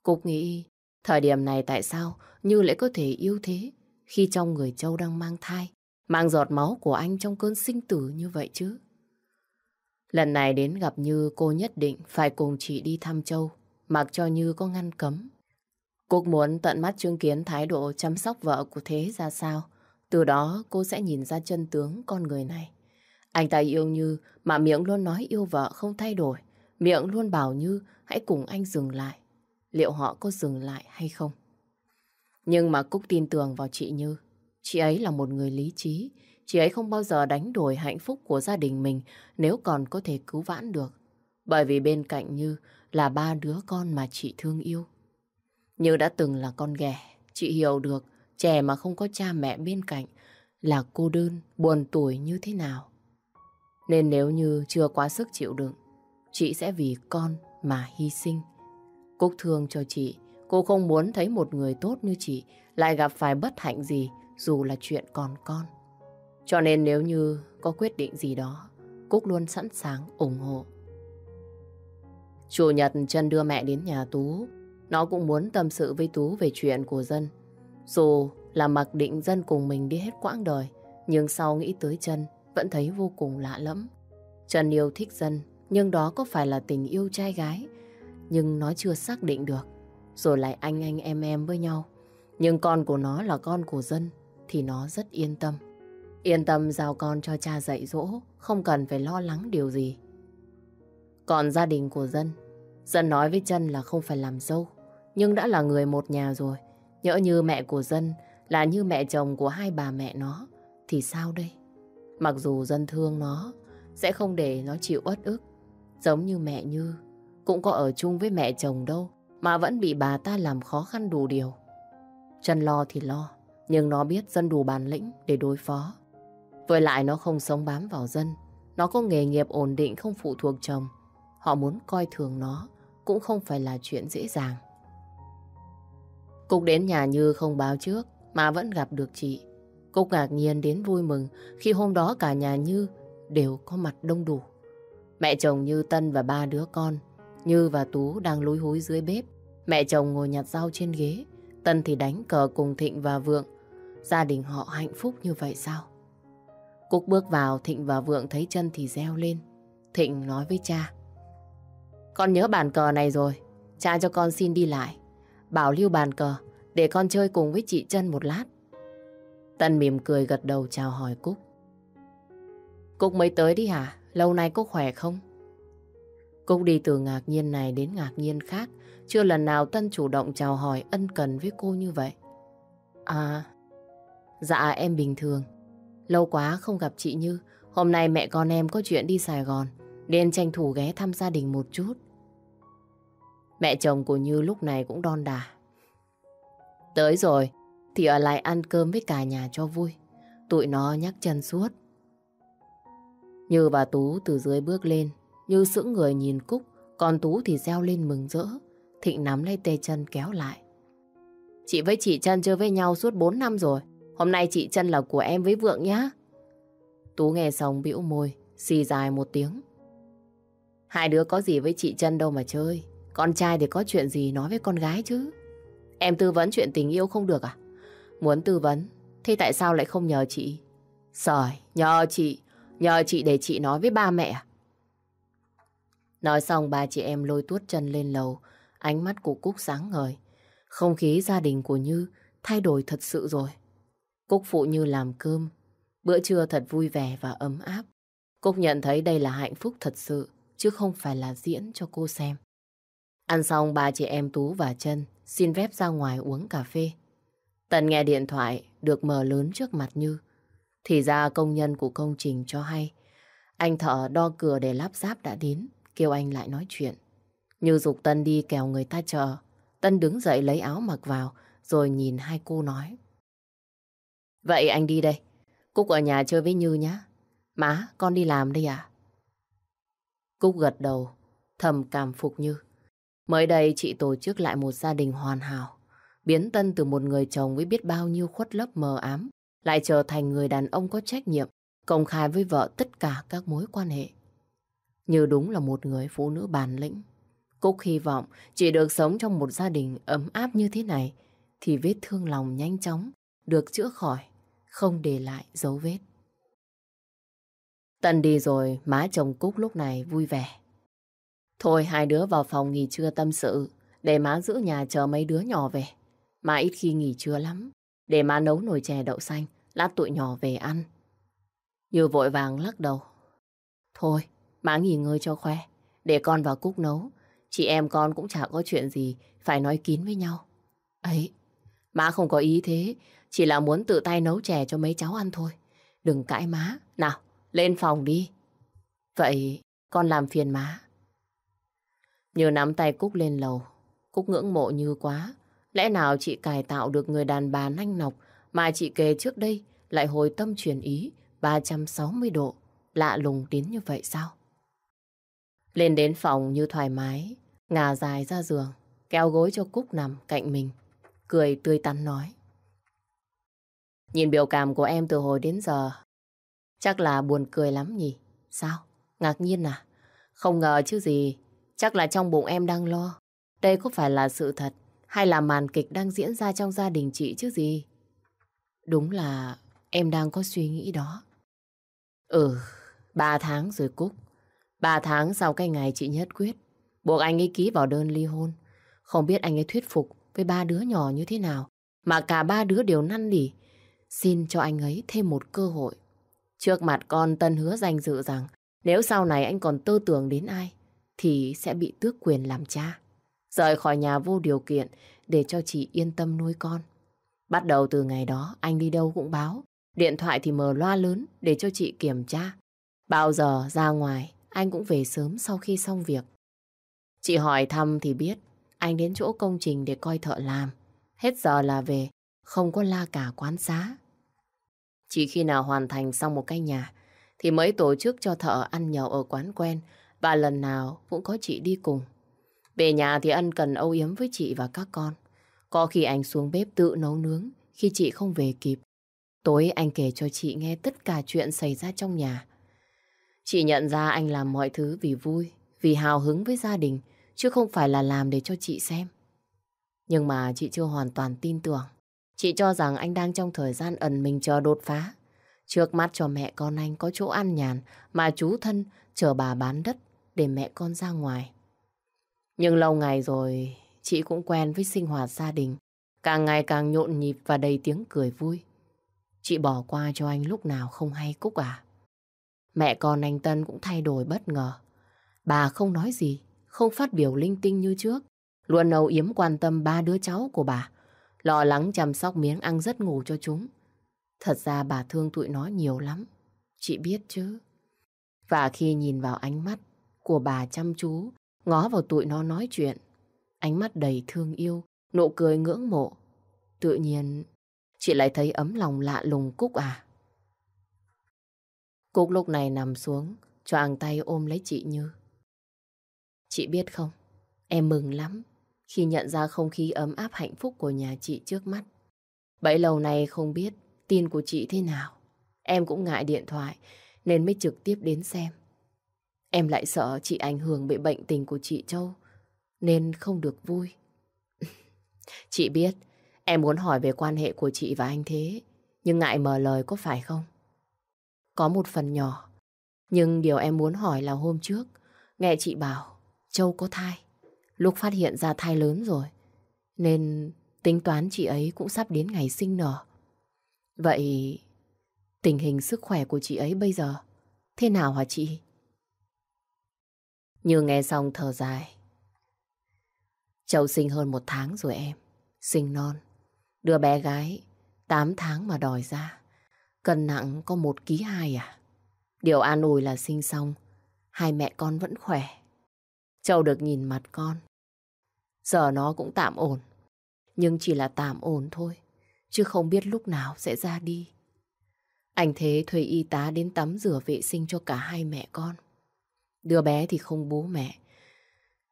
Cúc nghĩ, thời điểm này tại sao Như lại có thể yêu thế khi trong người Châu đang mang thai, mang giọt máu của anh trong cơn sinh tử như vậy chứ? Lần này đến gặp Như cô nhất định phải cùng chị đi thăm Châu, mặc cho Như có ngăn cấm. Cúc muốn tận mắt chứng kiến thái độ chăm sóc vợ của Thế ra sao. Từ đó cô sẽ nhìn ra chân tướng con người này. Anh ta yêu Như mà miệng luôn nói yêu vợ không thay đổi. Miệng luôn bảo Như hãy cùng anh dừng lại. Liệu họ có dừng lại hay không? Nhưng mà Cúc tin tưởng vào chị Như. Chị ấy là một người lý trí. Chị ấy không bao giờ đánh đổi hạnh phúc của gia đình mình nếu còn có thể cứu vãn được. Bởi vì bên cạnh Như là ba đứa con mà chị thương yêu. Như đã từng là con ghẻ, chị hiểu được trẻ mà không có cha mẹ bên cạnh là cô đơn, buồn tuổi như thế nào. Nên nếu như chưa quá sức chịu đựng, chị sẽ vì con mà hy sinh. Cúc thương cho chị, cô không muốn thấy một người tốt như chị lại gặp phải bất hạnh gì dù là chuyện còn con. Cho nên nếu như có quyết định gì đó, Cúc luôn sẵn sàng ủng hộ. Chủ nhật chân đưa mẹ đến nhà Tú, nó cũng muốn tâm sự với Tú về chuyện của dân. Dù là mặc định dân cùng mình đi hết quãng đời, nhưng sau nghĩ tới chân vẫn thấy vô cùng lạ lẫm. Trần yêu thích dân, nhưng đó có phải là tình yêu trai gái, nhưng nó chưa xác định được. Rồi lại anh anh em em với nhau. Nhưng con của nó là con của dân, thì nó rất yên tâm. Yên tâm giao con cho cha dạy dỗ, không cần phải lo lắng điều gì. Còn gia đình của dân, dân nói với chân là không phải làm dâu, nhưng đã là người một nhà rồi. Nhỡ như mẹ của dân là như mẹ chồng của hai bà mẹ nó, thì sao đây? Mặc dù dân thương nó, sẽ không để nó chịu uất ức. Giống như mẹ Như, cũng có ở chung với mẹ chồng đâu, mà vẫn bị bà ta làm khó khăn đủ điều. Chân lo thì lo, nhưng nó biết dân đủ bản lĩnh để đối phó. Với lại nó không sống bám vào dân, nó có nghề nghiệp ổn định không phụ thuộc chồng. Họ muốn coi thường nó cũng không phải là chuyện dễ dàng. Cúc đến nhà Như không báo trước mà vẫn gặp được chị. Cúc ngạc nhiên đến vui mừng khi hôm đó cả nhà Như đều có mặt đông đủ. Mẹ chồng Như Tân và ba đứa con, như và Tú đang lúi húi dưới bếp. Mẹ chồng ngồi nhặt rau trên ghế, Tân thì đánh cờ cùng Thịnh và Vượng. Gia đình họ hạnh phúc như vậy sao? Cúc bước vào, Thịnh và Vượng thấy chân thì reo lên. Thịnh nói với cha. Con nhớ bàn cờ này rồi, cha cho con xin đi lại. Bảo lưu bàn cờ, để con chơi cùng với chị chân một lát. Tân mỉm cười gật đầu chào hỏi Cúc. Cúc mới tới đi hả? Lâu nay Cúc khỏe không? Cúc đi từ ngạc nhiên này đến ngạc nhiên khác. Chưa lần nào Tân chủ động chào hỏi ân cần với cô như vậy. À, dạ em bình thường. Lâu quá không gặp chị Như. Hôm nay mẹ con em có chuyện đi Sài Gòn. Nên tranh thủ ghé thăm gia đình một chút. Mẹ chồng của Như lúc này cũng đon đà. Tới rồi, thì ở lại ăn cơm với cả nhà cho vui. Tụi nó nhắc chân suốt. Như và Tú từ dưới bước lên, như sững người nhìn Cúc, còn Tú thì reo lên mừng rỡ. Thịnh nắm lấy tê chân kéo lại. Chị với chị chân chơi với nhau suốt 4 năm rồi. Hôm nay chị chân là của em với Vượng nhá. Tú nghe xong bĩu môi, xì dài một tiếng. Hai đứa có gì với chị chân đâu mà chơi. Con trai thì có chuyện gì nói với con gái chứ. Em tư vấn chuyện tình yêu không được à? Muốn tư vấn, thế tại sao lại không nhờ chị? Sời, nhờ chị, nhờ chị để chị nói với ba mẹ à? Nói xong ba chị em lôi tuốt chân lên lầu, ánh mắt của Cúc sáng ngời. Không khí gia đình của Như thay đổi thật sự rồi. Cúc phụ Như làm cơm, bữa trưa thật vui vẻ và ấm áp. Cúc nhận thấy đây là hạnh phúc thật sự, chứ không phải là diễn cho cô xem. Ăn xong ba chị em Tú và chân xin phép ra ngoài uống cà phê. Tần nghe điện thoại được mở lớn trước mặt Như. Thì ra công nhân của công trình cho hay. Anh thợ đo cửa để lắp ráp đã đến, kêu anh lại nói chuyện. Như dục Tân đi kèo người ta chờ. Tân đứng dậy lấy áo mặc vào, rồi nhìn hai cô nói. Vậy anh đi đây. Cúc ở nhà chơi với Như nhá. Má, con đi làm đây à? Cúc gật đầu, thầm cảm phục Như. Mới đây chị tổ chức lại một gia đình hoàn hảo. Biến Tân từ một người chồng với biết bao nhiêu khuất lấp mờ ám, lại trở thành người đàn ông có trách nhiệm, công khai với vợ tất cả các mối quan hệ. Như đúng là một người phụ nữ bản lĩnh. Cúc hy vọng chỉ được sống trong một gia đình ấm áp như thế này thì vết thương lòng nhanh chóng được chữa khỏi, không để lại dấu vết. Tân đi rồi, má chồng Cúc lúc này vui vẻ. Thôi hai đứa vào phòng nghỉ trưa tâm sự, để má giữ nhà chờ mấy đứa nhỏ về. Má ít khi nghỉ trưa lắm, để má nấu nồi chè đậu xanh, lát tụi nhỏ về ăn. Như vội vàng lắc đầu. Thôi, má nghỉ ngơi cho khoe, để con vào Cúc nấu. Chị em con cũng chả có chuyện gì, phải nói kín với nhau. Ấy, má không có ý thế, chỉ là muốn tự tay nấu chè cho mấy cháu ăn thôi. Đừng cãi má, nào, lên phòng đi. Vậy con làm phiền má. Như nắm tay Cúc lên lầu. Cúc ngưỡng mộ Như quá. Lẽ nào chị cải tạo được người đàn bà nanh nọc mà chị kể trước đây lại hồi tâm chuyển ý 360 độ. Lạ lùng đến như vậy sao? Lên đến phòng như thoải mái, ngả dài ra giường, kéo gối cho Cúc nằm cạnh mình. Cười tươi tắn nói. Nhìn biểu cảm của em từ hồi đến giờ, chắc là buồn cười lắm nhỉ? Sao? Ngạc nhiên à? Không ngờ chứ gì, chắc là trong bụng em đang lo. Đây có phải là sự thật hay là màn kịch đang diễn ra trong gia đình chị chứ gì? Đúng là em đang có suy nghĩ đó. Ừ, ba tháng rồi Cúc. Ba tháng sau cái ngày chị nhất quyết, buộc anh ấy ký vào đơn ly hôn. Không biết anh ấy thuyết phục với ba đứa nhỏ như thế nào, mà cả ba đứa đều năn nỉ. Xin cho anh ấy thêm một cơ hội. Trước mặt con Tân hứa danh dự rằng nếu sau này anh còn tư tưởng đến ai, thì sẽ bị tước quyền làm cha. Rời khỏi nhà vô điều kiện để cho chị yên tâm nuôi con. Bắt đầu từ ngày đó, anh đi đâu cũng báo. Điện thoại thì mở loa lớn để cho chị kiểm tra. Bao giờ ra ngoài, anh cũng về sớm sau khi xong việc. Chị hỏi thăm thì biết, anh đến chỗ công trình để coi thợ làm. Hết giờ là về, không có la cả quán xá. Chỉ khi nào hoàn thành xong một cái nhà, thì mới tổ chức cho thợ ăn nhậu ở quán quen và lần nào cũng có chị đi cùng. Về nhà thì ân cần âu yếm với chị và các con. Có khi anh xuống bếp tự nấu nướng khi chị không về kịp. Tối anh kể cho chị nghe tất cả chuyện xảy ra trong nhà. Chị nhận ra anh làm mọi thứ vì vui, vì hào hứng với gia đình, chứ không phải là làm để cho chị xem. Nhưng mà chị chưa hoàn toàn tin tưởng. Chị cho rằng anh đang trong thời gian ẩn mình chờ đột phá. Trước mắt cho mẹ con anh có chỗ ăn nhàn mà chú thân chờ bà bán đất để mẹ con ra ngoài. Nhưng lâu ngày rồi chị cũng quen với sinh hoạt gia đình. Càng ngày càng nhộn nhịp và đầy tiếng cười vui. Chị bỏ qua cho anh lúc nào không hay Cúc à. Mẹ con anh Tân cũng thay đổi bất ngờ. Bà không nói gì, không phát biểu linh tinh như trước. Luôn âu yếm quan tâm ba đứa cháu của bà. Lo lắng chăm sóc miếng ăn giấc ngủ cho chúng. Thật ra bà thương tụi nó nhiều lắm. Chị biết chứ. Và khi nhìn vào ánh mắt của bà chăm chú, ngó vào tụi nó nói chuyện, ánh mắt đầy thương yêu, nụ cười ngưỡng mộ. Tự nhiên, chị lại thấy ấm lòng lạ lùng Cúc à. Cúc lúc này nằm xuống, choàng tay ôm lấy chị Như. Chị biết không, em mừng lắm khi nhận ra không khí ấm áp hạnh phúc của nhà chị trước mắt. Bấy lâu nay không biết tin của chị thế nào. Em cũng ngại điện thoại nên mới trực tiếp đến xem. Em lại sợ chị ảnh hưởng bị bệnh tình của chị Châu nên không được vui. chị biết em muốn hỏi về quan hệ của chị và anh thế nhưng ngại mở lời có phải không? Có một phần nhỏ nhưng điều em muốn hỏi là hôm trước, nghe chị bảo Châu có thai. Lúc phát hiện ra thai lớn rồi, nên tính toán chị ấy cũng sắp đến ngày sinh nở. Vậy tình hình sức khỏe của chị ấy bây giờ thế nào hả chị? Như nghe xong thở dài. Châu sinh hơn một tháng rồi em. Sinh non. Đứa bé gái 8 tháng mà đòi ra. Cân nặng có một ký hai à? Điều an ủi là sinh xong, hai mẹ con vẫn khỏe. Châu được nhìn mặt con. Giờ nó cũng tạm ổn. Nhưng chỉ là tạm ổn thôi. Chứ không biết lúc nào sẽ ra đi. Anh Thế thuê y tá đến tắm rửa vệ sinh cho cả hai mẹ con. Đứa bé thì không bố mẹ.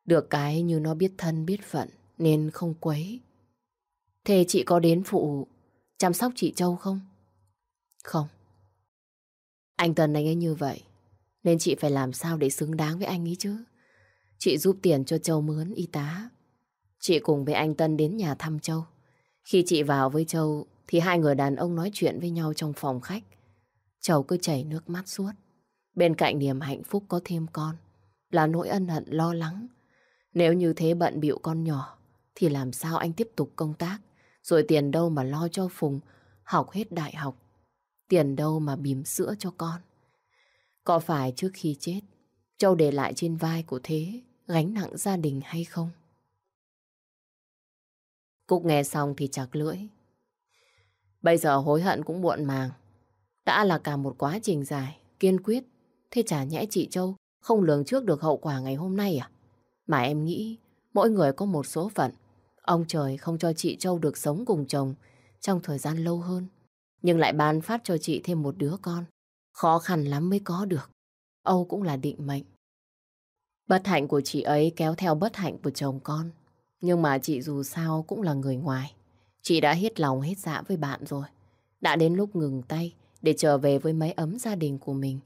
Được cái như nó biết thân biết phận nên không quấy. Thế chị có đến phụ chăm sóc chị Châu không? Không. Anh Tân anh ấy như vậy. Nên chị phải làm sao để xứng đáng với anh ấy chứ. Chị giúp tiền cho Châu mướn y tá. Chị cùng với anh Tân đến nhà thăm Châu. Khi chị vào với Châu, thì hai người đàn ông nói chuyện với nhau trong phòng khách. Châu cứ chảy nước mắt suốt. Bên cạnh niềm hạnh phúc có thêm con, là nỗi ân hận lo lắng. Nếu như thế bận bịu con nhỏ, thì làm sao anh tiếp tục công tác rồi tiền đâu mà lo cho Phùng, học hết đại học. Tiền đâu mà bìm sữa cho con. Có phải trước khi chết Châu để lại trên vai của Thế gánh nặng gia đình hay không? Cúc nghe xong thì chặt lưỡi. Bây giờ hối hận cũng muộn màng. Đã là cả một quá trình dài, kiên quyết. Thế chả nhẽ chị Châu không lường trước được hậu quả ngày hôm nay à? Mà em nghĩ mỗi người có một số phận. Ông trời không cho chị Châu được sống cùng chồng trong thời gian lâu hơn. Nhưng lại ban phát cho chị thêm một đứa con. Khó khăn lắm mới có được. Âu cũng là định mệnh. Bất hạnh của chị ấy kéo theo bất hạnh của chồng con. Nhưng mà chị dù sao cũng là người ngoài. Chị đã hết lòng hết dạ với bạn rồi. Đã đến lúc ngừng tay để trở về với mấy ấm gia đình của mình.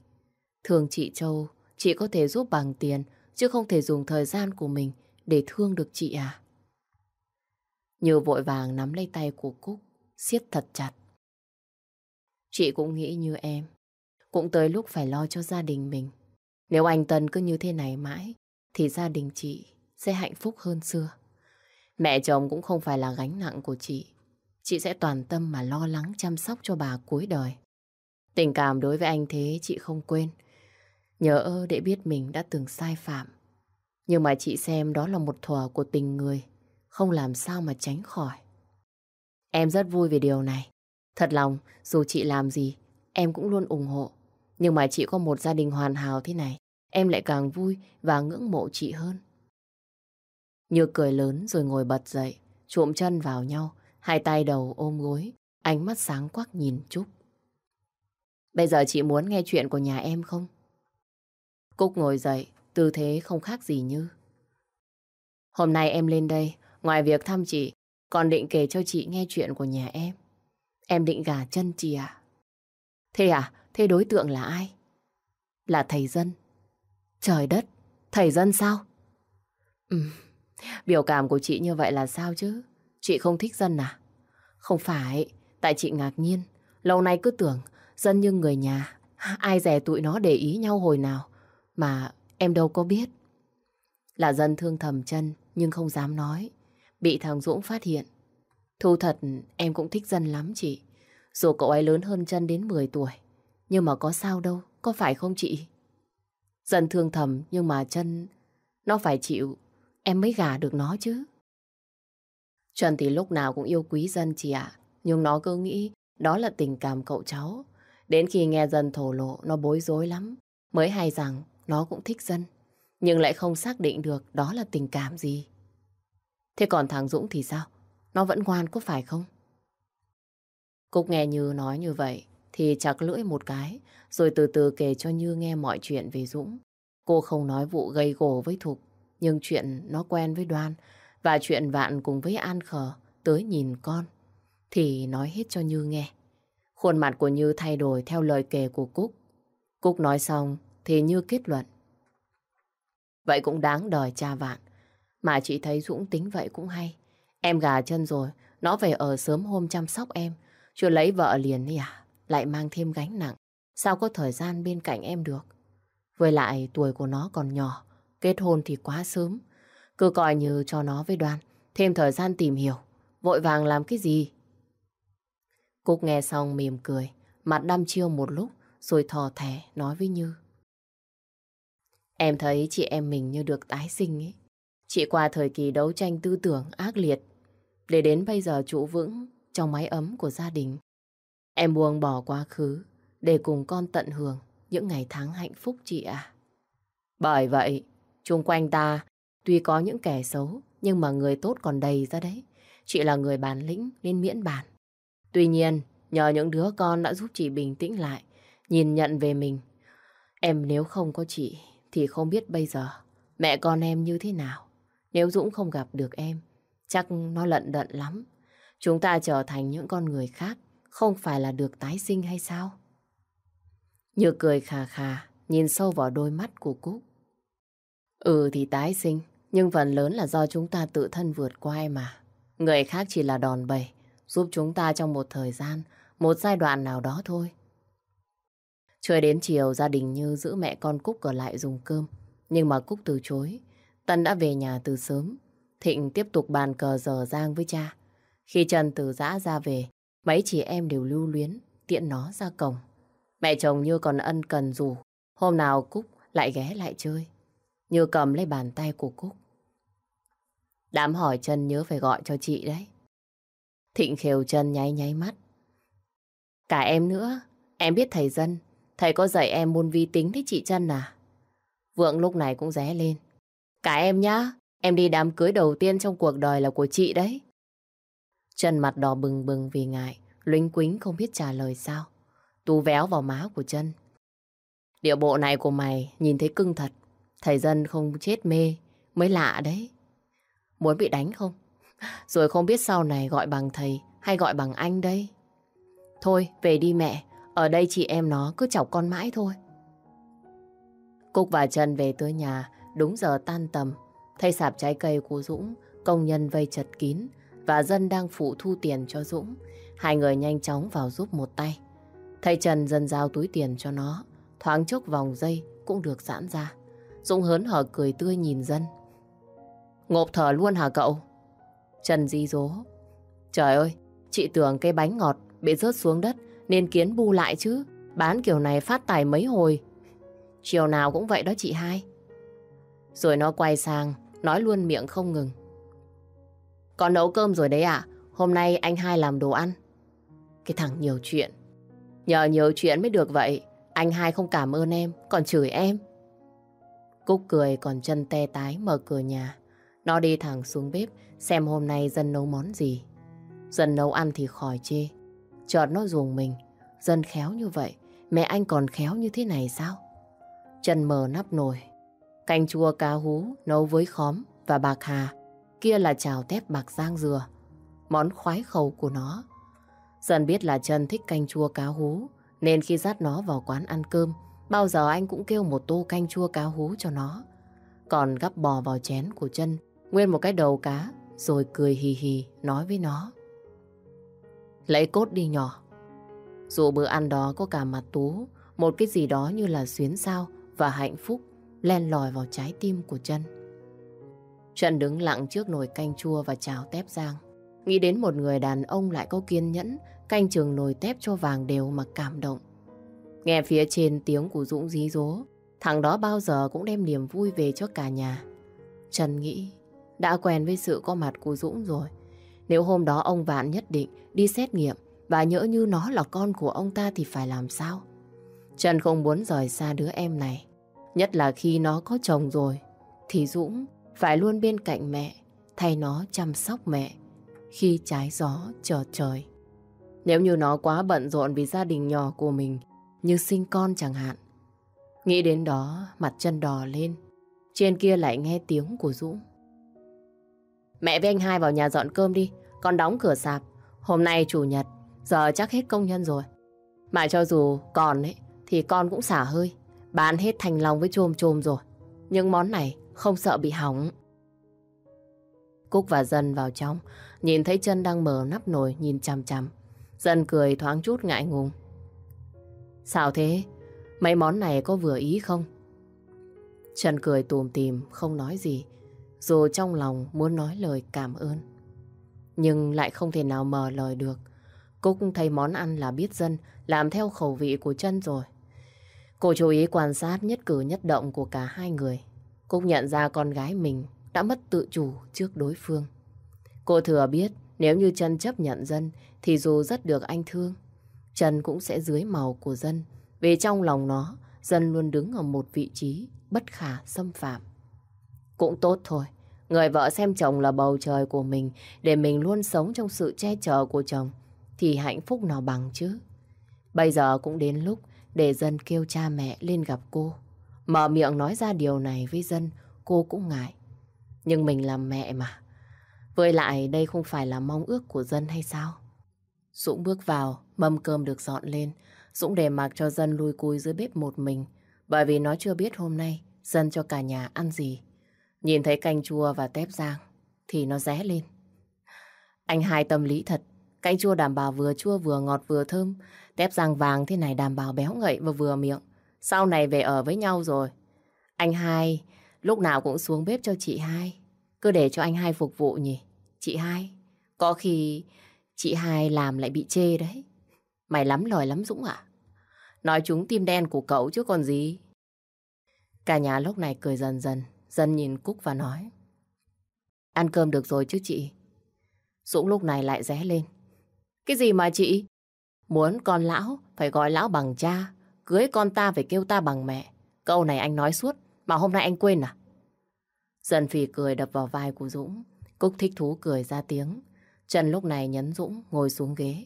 Thường chị Châu, chị có thể giúp bằng tiền, chứ không thể dùng thời gian của mình để thương được chị à. Như vội vàng nắm lấy tay của Cúc, siết thật chặt. Chị cũng nghĩ như em, cũng tới lúc phải lo cho gia đình mình. Nếu anh Tân cứ như thế này mãi, thì gia đình chị sẽ hạnh phúc hơn xưa. Mẹ chồng cũng không phải là gánh nặng của chị. Chị sẽ toàn tâm mà lo lắng chăm sóc cho bà cuối đời. Tình cảm đối với anh thế chị không quên. Nhớ ơ để biết mình đã từng sai phạm. Nhưng mà chị xem đó là một thuở của tình người. Không làm sao mà tránh khỏi. Em rất vui về điều này. Thật lòng, dù chị làm gì, em cũng luôn ủng hộ. Nhưng mà chị có một gia đình hoàn hảo thế này, em lại càng vui và ngưỡng mộ chị hơn. Như cười lớn rồi ngồi bật dậy, trộm chân vào nhau, hai tay đầu ôm gối, ánh mắt sáng quắc nhìn Trúc. Bây giờ chị muốn nghe chuyện của nhà em không? Cúc ngồi dậy, tư thế không khác gì như. Hôm nay em lên đây, ngoài việc thăm chị, còn định kể cho chị nghe chuyện của nhà em. Em định gả chân chị à? Thế à? Thế đối tượng là ai? Là thầy dân. Trời đất, thầy dân sao? Ừ, biểu cảm của chị như vậy là sao chứ? Chị không thích dân à? Không phải, tại chị ngạc nhiên. Lâu nay cứ tưởng dân như người nhà. Ai rẻ tụi nó để ý nhau hồi nào. Mà em đâu có biết. Là dân thương thầm chân nhưng không dám nói. Bị thằng Dũng phát hiện. Thu thật em cũng thích dân lắm chị. Dù cậu ấy lớn hơn chân đến 10 tuổi. Nhưng mà có sao đâu, có phải không chị? Dân thương thầm nhưng mà chân nó phải chịu, em mới gả được nó chứ. Trần thì lúc nào cũng yêu quý dân chị ạ. Nhưng nó cứ nghĩ đó là tình cảm cậu cháu. Đến khi nghe dân thổ lộ nó bối rối lắm. Mới hay rằng nó cũng thích dân. Nhưng lại không xác định được đó là tình cảm gì. Thế còn thằng Dũng thì sao? Nó vẫn ngoan có phải không? Cúc nghe Như nói như vậy thì chặt lưỡi một cái, rồi từ từ kể cho Như nghe mọi chuyện về Dũng. Cô không nói vụ gây gổ với Thục, nhưng chuyện nó quen với Đoan và chuyện Vạn cùng với An Khờ tới nhìn con thì nói hết cho Như nghe. Khuôn mặt của Như thay đổi theo lời kể của Cúc. Cúc nói xong thì Như kết luận. Vậy cũng đáng đời cha Vạn. Mà chị thấy Dũng tính vậy cũng hay. Em gà chân rồi, nó về ở sớm hôm chăm sóc em. Chưa lấy vợ liền đi à? Lại mang thêm gánh nặng. Sao có thời gian bên cạnh em được? Với lại tuổi của nó còn nhỏ. Kết hôn thì quá sớm. Cứ coi như cho nó với đoàn. Thêm thời gian tìm hiểu. Vội vàng làm cái gì? Cúc nghe xong mỉm cười. Mặt đăm chiêu một lúc. Rồi thò thẻ nói với Như. Em thấy chị em mình như được tái sinh ấy. Chị qua thời kỳ đấu tranh tư tưởng ác liệt. Để đến bây giờ trụ vững trong mái ấm của gia đình. Em buông bỏ quá khứ để cùng con tận hưởng những ngày tháng hạnh phúc chị ạ. Bởi vậy, chung quanh ta tuy có những kẻ xấu nhưng mà người tốt còn đầy ra đấy. Chị là người bản lĩnh nên miễn bản. Tuy nhiên, nhờ những đứa con đã giúp chị bình tĩnh lại, nhìn nhận về mình. Em nếu không có chị thì không biết bây giờ mẹ con em như thế nào. Nếu Dũng không gặp được em, chắc nó lận đận lắm. Chúng ta trở thành những con người khác, không phải là được tái sinh hay sao? Như cười khà khà, nhìn sâu vào đôi mắt của Cúc. Ừ thì tái sinh, nhưng phần lớn là do chúng ta tự thân vượt qua mà. Người khác chỉ là đòn bẩy, giúp chúng ta trong một thời gian, một giai đoạn nào đó thôi. Trời đến chiều, gia đình Như giữ mẹ con Cúc ở lại dùng cơm. Nhưng mà Cúc từ chối. Tân đã về nhà từ sớm. Thịnh tiếp tục bàn cờ dở dang với cha. Khi Trần từ giã ra về, mấy chị em đều lưu luyến, tiện nó ra cổng. Mẹ chồng Như còn ân cần rủ. Hôm nào Cúc lại ghé lại chơi. Như cầm lấy bàn tay của Cúc. Đám hỏi Trần nhớ phải gọi cho chị đấy. Thịnh khều Trần nháy nháy mắt. Cả em nữa, em biết thầy dân. Thầy có dạy em môn vi tính đấy chị Trần à? Vượng lúc này cũng ré lên. Cả em nhá, em đi đám cưới đầu tiên trong cuộc đời là của chị đấy. Chân mặt đỏ bừng bừng vì ngại, luynh quính không biết trả lời sao. Tú véo vào má của chân. Điệu bộ này của mày nhìn thấy cưng thật. Thầy dân không chết mê, mới lạ đấy. Muốn bị đánh không? Rồi không biết sau này gọi bằng thầy hay gọi bằng anh đây. Thôi, về đi mẹ. Ở đây chị em nó cứ chọc con mãi thôi. Cúc và Trần về tới nhà đúng giờ tan tầm. Thay sạp trái cây của Dũng, công nhân vây chật kín và dân đang phụ thu tiền cho Dũng. Hai người nhanh chóng vào giúp một tay. Thầy Trần dần giao túi tiền cho nó. Thoáng chốc vòng dây cũng được giãn ra. Dũng hớn hở cười tươi nhìn dân. Ngộp thở luôn hả cậu? Trần di dố. Trời ơi, chị tưởng cây bánh ngọt bị rớt xuống đất nên kiến bu lại chứ. Bán kiểu này phát tài mấy hồi. Chiều nào cũng vậy đó chị hai. Rồi nó quay sang, nói luôn miệng không ngừng. Con nấu cơm rồi đấy à? Hôm nay anh hai làm đồ ăn. Cái thằng nhiều chuyện. Nhờ nhiều chuyện mới được vậy. Anh hai không cảm ơn em, còn chửi em. Cúc cười còn chân te tái mở cửa nhà. Nó đi thẳng xuống bếp xem hôm nay dân nấu món gì. Dân nấu ăn thì khỏi chê. Chợt nó ruồng mình. Dân khéo như vậy, mẹ anh còn khéo như thế này sao? Chân mờ nắp nồi. Canh chua cá hú nấu với khóm và bạc hà. Kia là chảo tép bạc giang dừa. Món khoái khẩu của nó. Dần biết là chân thích canh chua cá hú. Nên khi dắt nó vào quán ăn cơm, bao giờ anh cũng kêu một tô canh chua cá hú cho nó. Còn gắp bò vào chén của chân, nguyên một cái đầu cá, rồi cười hì hì nói với nó. Lấy cốt đi nhỏ. Dù bữa ăn đó có cả mặt tú, một cái gì đó như là xuyến sao và hạnh phúc len lỏi vào trái tim của chân. Trần đứng lặng trước nồi canh chua và chào tép giang. Nghĩ đến một người đàn ông lại có kiên nhẫn, canh chừng nồi tép cho vàng đều mà cảm động. Nghe phía trên tiếng của Dũng dí dố, thằng đó bao giờ cũng đem niềm vui về cho cả nhà. Trần nghĩ, đã quen với sự có mặt của Dũng rồi. Nếu hôm đó ông Vạn nhất định đi xét nghiệm và nhỡ như nó là con của ông ta thì phải làm sao? Trần không muốn rời xa đứa em này. Nhất là khi nó có chồng rồi, thì Dũng phải luôn bên cạnh mẹ, thay nó chăm sóc mẹ khi trái gió trở trời. Nếu như nó quá bận rộn vì gia đình nhỏ của mình, như sinh con chẳng hạn. Nghĩ đến đó, mặt chân đỏ lên. Trên kia lại nghe tiếng của Dũng. Mẹ với anh hai vào nhà dọn cơm đi, con đóng cửa sạp. Hôm nay chủ nhật, giờ chắc hết công nhân rồi. Mà cho dù còn ấy, thì con cũng xả hơi. Bán hết thành lòng với chôm chôm rồi. Nhưng món này không sợ bị hỏng. Cúc và Dân vào trong, nhìn thấy chân đang mở nắp nồi nhìn chằm chằm. Dân cười thoáng chút ngại ngùng. Sao thế? Mấy món này có vừa ý không? Trần cười tùm tìm, không nói gì. Dù trong lòng muốn nói lời cảm ơn. Nhưng lại không thể nào mở lời được. Cúc thấy món ăn là biết dân, làm theo khẩu vị của chân rồi. Cô chú ý quan sát nhất cử nhất động của cả hai người. Cúc nhận ra con gái mình đã mất tự chủ trước đối phương. Cô thừa biết nếu như chân chấp nhận dân thì dù rất được anh thương, Trần cũng sẽ dưới màu của dân. Vì trong lòng nó, dân luôn đứng ở một vị trí bất khả xâm phạm. Cũng tốt thôi. Người vợ xem chồng là bầu trời của mình để mình luôn sống trong sự che chở của chồng thì hạnh phúc nào bằng chứ. Bây giờ cũng đến lúc để dân kêu cha mẹ lên gặp cô. Mở miệng nói ra điều này với dân, cô cũng ngại. Nhưng mình làm mẹ mà. Với lại đây không phải là mong ước của dân hay sao? Dũng bước vào, mâm cơm được dọn lên. Dũng để mặc cho dân lui cui dưới bếp một mình. Bởi vì nó chưa biết hôm nay dân cho cả nhà ăn gì. Nhìn thấy canh chua và tép rang thì nó ré lên. Anh hai tâm lý thật. Canh chua đảm bảo vừa chua vừa ngọt vừa thơm. Tép răng vàng thế này đảm bảo béo ngậy và vừa miệng. Sau này về ở với nhau rồi. Anh hai lúc nào cũng xuống bếp cho chị hai. Cứ để cho anh hai phục vụ nhỉ. Chị hai, có khi chị hai làm lại bị chê đấy. Mày lắm lời lắm Dũng à? Nói chúng tim đen của cậu chứ còn gì. Cả nhà lúc này cười dần dần. Dần nhìn Cúc và nói. Ăn cơm được rồi chứ chị? Dũng lúc này lại ré lên. Cái gì mà chị? Muốn con lão phải gọi lão bằng cha. Cưới con ta phải kêu ta bằng mẹ. Câu này anh nói suốt. Mà hôm nay anh quên à? Dần phì cười đập vào vai của Dũng. Cúc thích thú cười ra tiếng. Trần lúc này nhấn Dũng ngồi xuống ghế.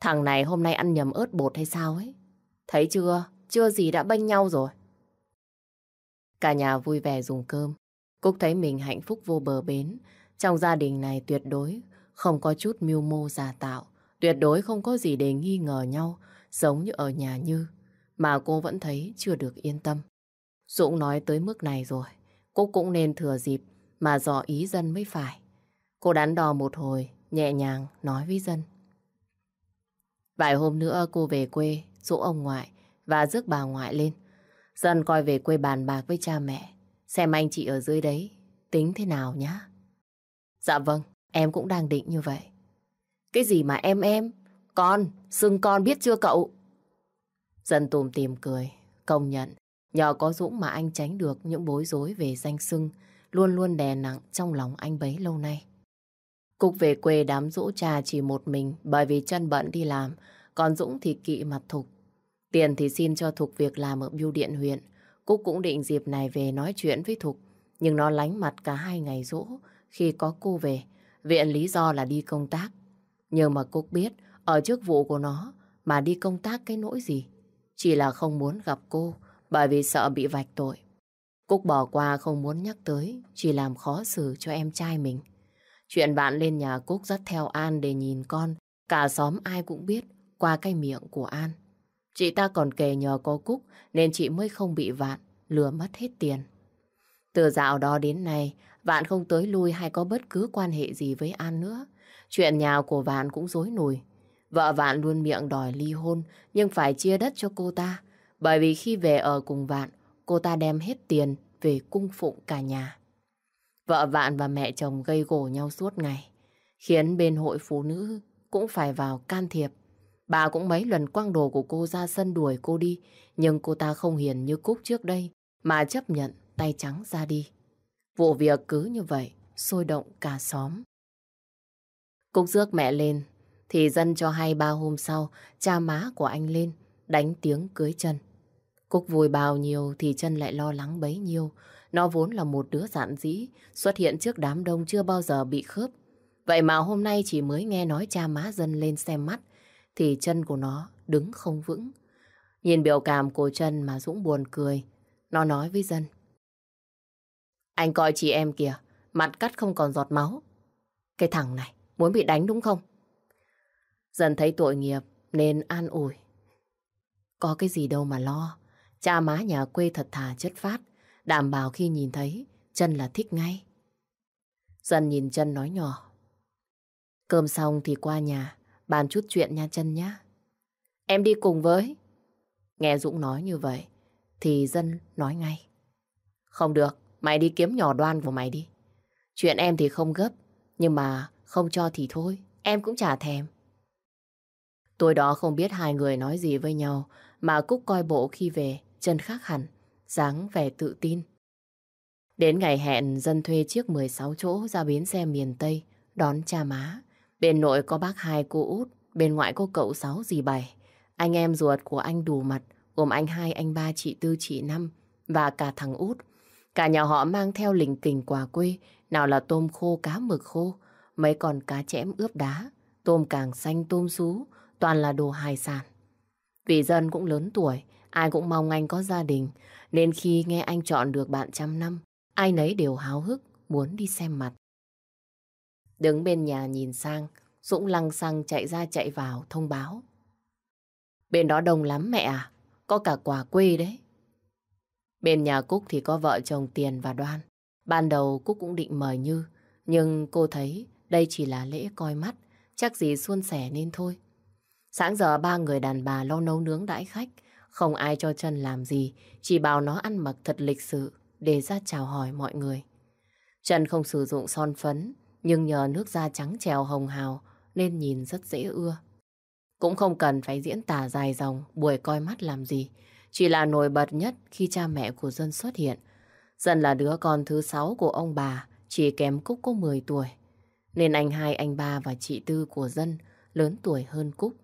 Thằng này hôm nay ăn nhầm ớt bột hay sao ấy? Thấy chưa? Chưa gì đã bênh nhau rồi. Cả nhà vui vẻ dùng cơm. Cúc thấy mình hạnh phúc vô bờ bến. Trong gia đình này tuyệt đối không có chút mưu mô giả tạo. Tuyệt đối không có gì để nghi ngờ nhau giống như ở nhà Như. Mà cô vẫn thấy chưa được yên tâm. Dũng nói tới mức này rồi. cô cũng nên thừa dịp mà dò ý dân mới phải. Cô đắn đo một hồi, nhẹ nhàng nói với dân. Vài hôm nữa cô về quê, dỗ ông ngoại và rước bà ngoại lên. Dân coi về quê bàn bạc với cha mẹ, xem anh chị ở dưới đấy, tính thế nào nhá. Dạ vâng, em cũng đang định như vậy. Cái gì mà em em? Con, xưng con biết chưa cậu? Dân tùm tìm cười, công nhận. Nhờ có Dũng mà anh tránh được những bối rối về danh xưng, luôn luôn đè nặng trong lòng anh bấy lâu nay. Cúc về quê đám dỗ trà chỉ một mình bởi vì chân bận đi làm, còn Dũng thì kỵ mặt Thục. Tiền thì xin cho Thục việc làm ở bưu điện huyện. Cúc cũng định dịp này về nói chuyện với Thục, nhưng nó lánh mặt cả hai ngày dỗ khi có cô về. Viện lý do là đi công tác. Nhưng mà Cúc biết, ở chức vụ của nó mà đi công tác cái nỗi gì. Chỉ là không muốn gặp cô bởi vì sợ bị vạch tội. Cúc bỏ qua không muốn nhắc tới, chỉ làm khó xử cho em trai mình. Chuyện bạn lên nhà Cúc dắt theo An để nhìn con, cả xóm ai cũng biết qua cái miệng của An. Chị ta còn kề nhờ có Cúc nên chị mới không bị Vạn lừa mất hết tiền. Từ dạo đó đến nay, Vạn không tới lui hay có bất cứ quan hệ gì với An nữa. Chuyện nhà của Vạn cũng rối nùi. Vợ Vạn luôn miệng đòi ly hôn nhưng phải chia đất cho cô ta. Bởi vì khi về ở cùng Vạn, cô ta đem hết tiền về cung phụng cả nhà. Vợ Vạn và mẹ chồng gây gổ nhau suốt ngày, khiến bên hội phụ nữ cũng phải vào can thiệp. Bà cũng mấy lần quăng đồ của cô ra sân đuổi cô đi, nhưng cô ta không hiền như Cúc trước đây, mà chấp nhận tay trắng ra đi. Vụ việc cứ như vậy, sôi động cả xóm. Cúc rước mẹ lên, thì dân cho hay ba hôm sau, cha má của anh lên, đánh tiếng cưới chân. Cúc vui bao nhiêu thì chân lại lo lắng bấy nhiêu. Nó vốn là một đứa dạn dĩ, xuất hiện trước đám đông chưa bao giờ bị khớp. Vậy mà hôm nay chỉ mới nghe nói cha má dân lên xem mắt, thì chân của nó đứng không vững. Nhìn biểu cảm của chân mà Dũng buồn cười. Nó nói với dân. Anh coi chị em kìa, mặt cắt không còn giọt máu. Cái thằng này muốn bị đánh đúng không? Dần thấy tội nghiệp nên an ủi. Có cái gì đâu mà lo. Cha má nhà quê thật thà chất phát, đảm bảo khi nhìn thấy, chân là thích ngay. Dần nhìn chân nói nhỏ. Cơm xong thì qua nhà, bàn chút chuyện nha chân nhá. Em đi cùng với. Nghe Dũng nói như vậy, thì dân nói ngay. Không được, mày đi kiếm nhỏ đoan của mày đi. Chuyện em thì không gấp, nhưng mà không cho thì thôi, em cũng chả thèm. Tôi đó không biết hai người nói gì với nhau, mà Cúc coi bộ khi về, chân khác hẳn, dáng vẻ tự tin. Đến ngày hẹn, dân thuê chiếc 16 chỗ ra bến xe miền Tây, đón cha má. Bên nội có bác hai cô út, bên ngoại có cậu sáu dì bảy. Anh em ruột của anh đủ mặt, gồm anh hai, anh ba, chị tư, chị năm và cả thằng út. Cả nhà họ mang theo lình kình quà quê, nào là tôm khô, cá mực khô, mấy con cá chẽm ướp đá, tôm càng xanh, tôm sú, toàn là đồ hải sản. Vì dân cũng lớn tuổi, ai cũng mong anh có gia đình, nên khi nghe anh chọn được bạn trăm năm, ai nấy đều háo hức muốn đi xem mặt. Đứng bên nhà nhìn sang, Dũng lăng xăng chạy ra chạy vào thông báo. Bên đó đông lắm mẹ à, có cả quà quê đấy. Bên nhà Cúc thì có vợ chồng Tiền và Đoan. Ban đầu Cúc cũng định mời Như, nhưng cô thấy đây chỉ là lễ coi mắt, chắc gì suôn sẻ nên thôi. Sáng giờ ba người đàn bà lo nấu nướng đãi khách, không ai cho chân làm gì, chỉ bảo nó ăn mặc thật lịch sự để ra chào hỏi mọi người. Trần không sử dụng son phấn, nhưng nhờ nước da trắng trèo hồng hào nên nhìn rất dễ ưa. Cũng không cần phải diễn tả dài dòng buổi coi mắt làm gì, chỉ là nổi bật nhất khi cha mẹ của Dân xuất hiện. Dân là đứa con thứ sáu của ông bà, chỉ kém Cúc có 10 tuổi. Nên anh hai, anh ba và chị Tư của Dân lớn tuổi hơn Cúc.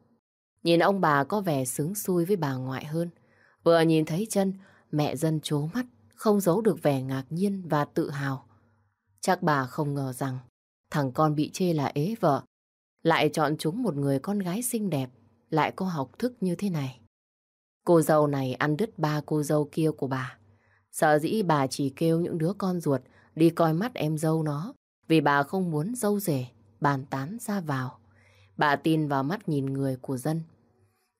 Nhìn ông bà có vẻ sướng xui với bà ngoại hơn. Vừa nhìn thấy chân, mẹ Dân chố mắt, không giấu được vẻ ngạc nhiên và tự hào. Chắc bà không ngờ rằng thằng con bị chê là ế vợ, lại chọn chúng một người con gái xinh đẹp, lại có học thức như thế này. Cô dâu này ăn đứt ba cô dâu kia của bà. Sợ dĩ bà chỉ kêu những đứa con ruột đi coi mắt em dâu nó, vì bà không muốn dâu rể bàn tán ra vào. Bà tin vào mắt nhìn người của dân.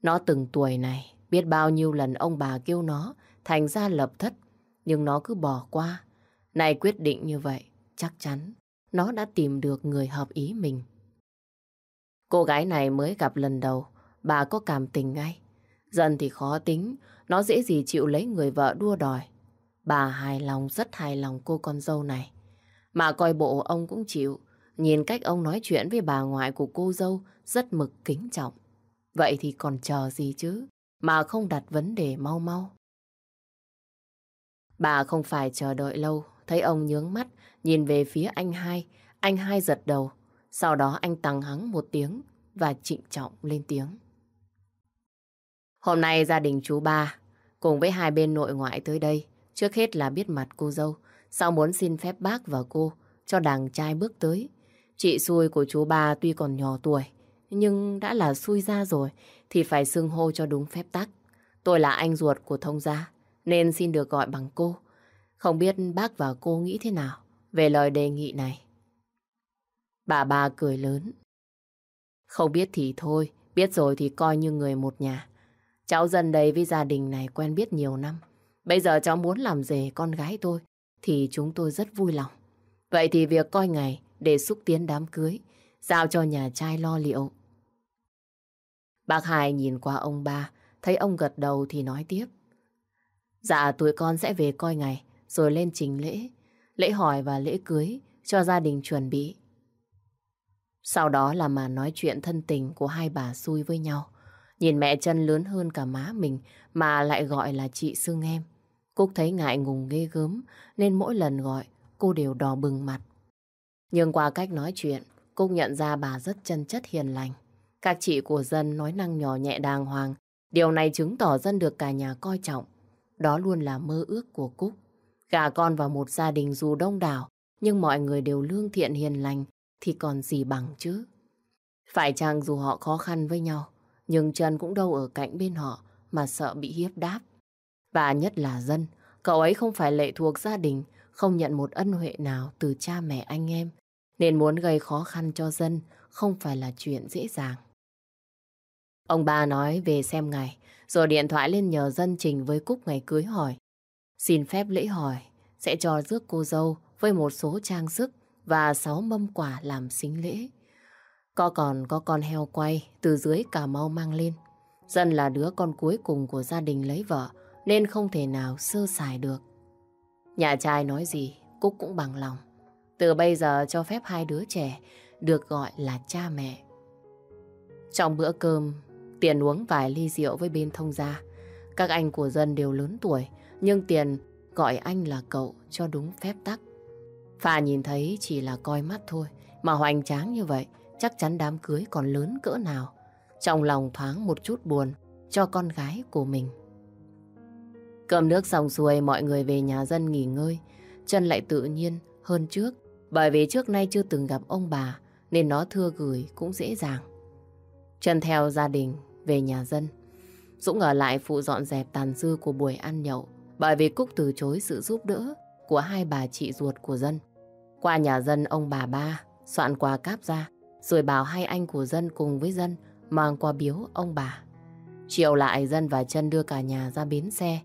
Nó từng tuổi này, biết bao nhiêu lần ông bà kêu nó thành ra lập thất, nhưng nó cứ bỏ qua. Này quyết định như vậy, chắc chắn nó đã tìm được người hợp ý mình. Cô gái này mới gặp lần đầu, bà có cảm tình ngay. Dần thì khó tính, nó dễ gì chịu lấy người vợ đua đòi. Bà hài lòng, rất hài lòng cô con dâu này. Mà coi bộ ông cũng chịu, nhìn cách ông nói chuyện với bà ngoại của cô dâu rất mực kính trọng. Vậy thì còn chờ gì chứ, mà không đặt vấn đề mau mau. Bà không phải chờ đợi lâu, thấy ông nhướng mắt, nhìn về phía anh hai, anh hai giật đầu. Sau đó anh tăng hắng một tiếng và trịnh trọng lên tiếng. Hôm nay gia đình chú ba cùng với hai bên nội ngoại tới đây. Trước hết là biết mặt cô dâu, sao muốn xin phép bác và cô cho đàn trai bước tới. Chị xui của chú ba tuy còn nhỏ tuổi, nhưng đã là xui ra rồi thì phải xưng hô cho đúng phép tắc. Tôi là anh ruột của thông gia, nên xin được gọi bằng cô. Không biết bác và cô nghĩ thế nào về lời đề nghị này. Bà ba cười lớn. Không biết thì thôi, biết rồi thì coi như người một nhà. Cháu dần đây với gia đình này quen biết nhiều năm. Bây giờ cháu muốn làm rể con gái tôi, thì chúng tôi rất vui lòng. Vậy thì việc coi ngày để xúc tiến đám cưới, giao cho nhà trai lo liệu. Bác Hải nhìn qua ông ba, thấy ông gật đầu thì nói tiếp. Dạ, tụi con sẽ về coi ngày, rồi lên trình lễ, lễ hỏi và lễ cưới cho gia đình chuẩn bị. Sau đó là mà nói chuyện thân tình của hai bà xui với nhau. Nhìn mẹ chân lớn hơn cả má mình mà lại gọi là chị sương em. Cúc thấy ngại ngùng ghê gớm nên mỗi lần gọi cô đều đỏ bừng mặt. Nhưng qua cách nói chuyện, Cúc nhận ra bà rất chân chất hiền lành. Các chị của dân nói năng nhỏ nhẹ đàng hoàng. Điều này chứng tỏ dân được cả nhà coi trọng. Đó luôn là mơ ước của Cúc. Gà con vào một gia đình dù đông đảo, nhưng mọi người đều lương thiện hiền lành, thì còn gì bằng chứ. Phải chăng dù họ khó khăn với nhau, nhưng Trần cũng đâu ở cạnh bên họ mà sợ bị hiếp đáp. Và nhất là dân, cậu ấy không phải lệ thuộc gia đình, không nhận một ân huệ nào từ cha mẹ anh em, nên muốn gây khó khăn cho dân không phải là chuyện dễ dàng. Ông ba nói về xem ngày, rồi điện thoại lên nhờ dân trình với Cúc ngày cưới hỏi. Xin phép lễ hỏi, sẽ cho rước cô dâu với một số trang sức và sáu mâm quả làm xính lễ. Có còn có con heo quay từ dưới Cà Mau mang lên. Dân là đứa con cuối cùng của gia đình lấy vợ nên không thể nào sơ sài được. Nhà trai nói gì, Cúc cũng bằng lòng. Từ bây giờ cho phép hai đứa trẻ được gọi là cha mẹ. Trong bữa cơm, Tiền uống vài ly rượu với bên thông gia. Các anh của dân đều lớn tuổi, nhưng Tiền gọi anh là cậu cho đúng phép tắc. Phà nhìn thấy chỉ là coi mắt thôi, mà hoành tráng như vậy, chắc chắn đám cưới còn lớn cỡ nào. Trong lòng thoáng một chút buồn cho con gái của mình. Cơm nước xong xuôi, mọi người về nhà dân nghỉ ngơi. Chân lại tự nhiên hơn trước, bởi vì trước nay chưa từng gặp ông bà, nên nó thưa gửi cũng dễ dàng. Chân theo gia đình về nhà dân. Dũng ở lại phụ dọn dẹp tàn dư của buổi ăn nhậu, bởi vì Cúc từ chối sự giúp đỡ của hai bà chị ruột của dân. Qua nhà dân ông bà ba soạn quà cáp ra, rồi bảo hai anh của dân cùng với dân mang qua biếu ông bà. Chiều lại dân và chân đưa cả nhà ra bến xe,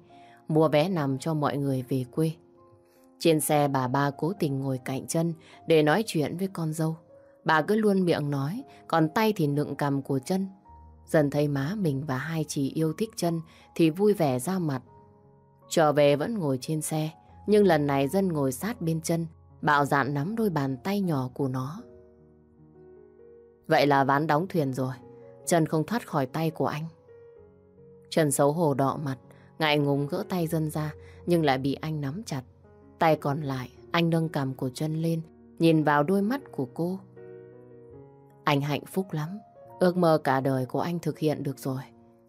mua vé nằm cho mọi người về quê. Trên xe bà ba cố tình ngồi cạnh chân để nói chuyện với con dâu. Bà cứ luôn miệng nói, còn tay thì nựng cầm của chân. Dần thấy má mình và hai chị yêu thích chân thì vui vẻ ra mặt. Trở về vẫn ngồi trên xe, nhưng lần này dân ngồi sát bên chân, bạo dạn nắm đôi bàn tay nhỏ của nó. Vậy là ván đóng thuyền rồi, chân không thoát khỏi tay của anh. Trần xấu hổ đọ mặt, ngại ngùng gỡ tay dân ra, nhưng lại bị anh nắm chặt. Tay còn lại, anh nâng cầm của chân lên, nhìn vào đôi mắt của cô. Anh hạnh phúc lắm, ước mơ cả đời của anh thực hiện được rồi.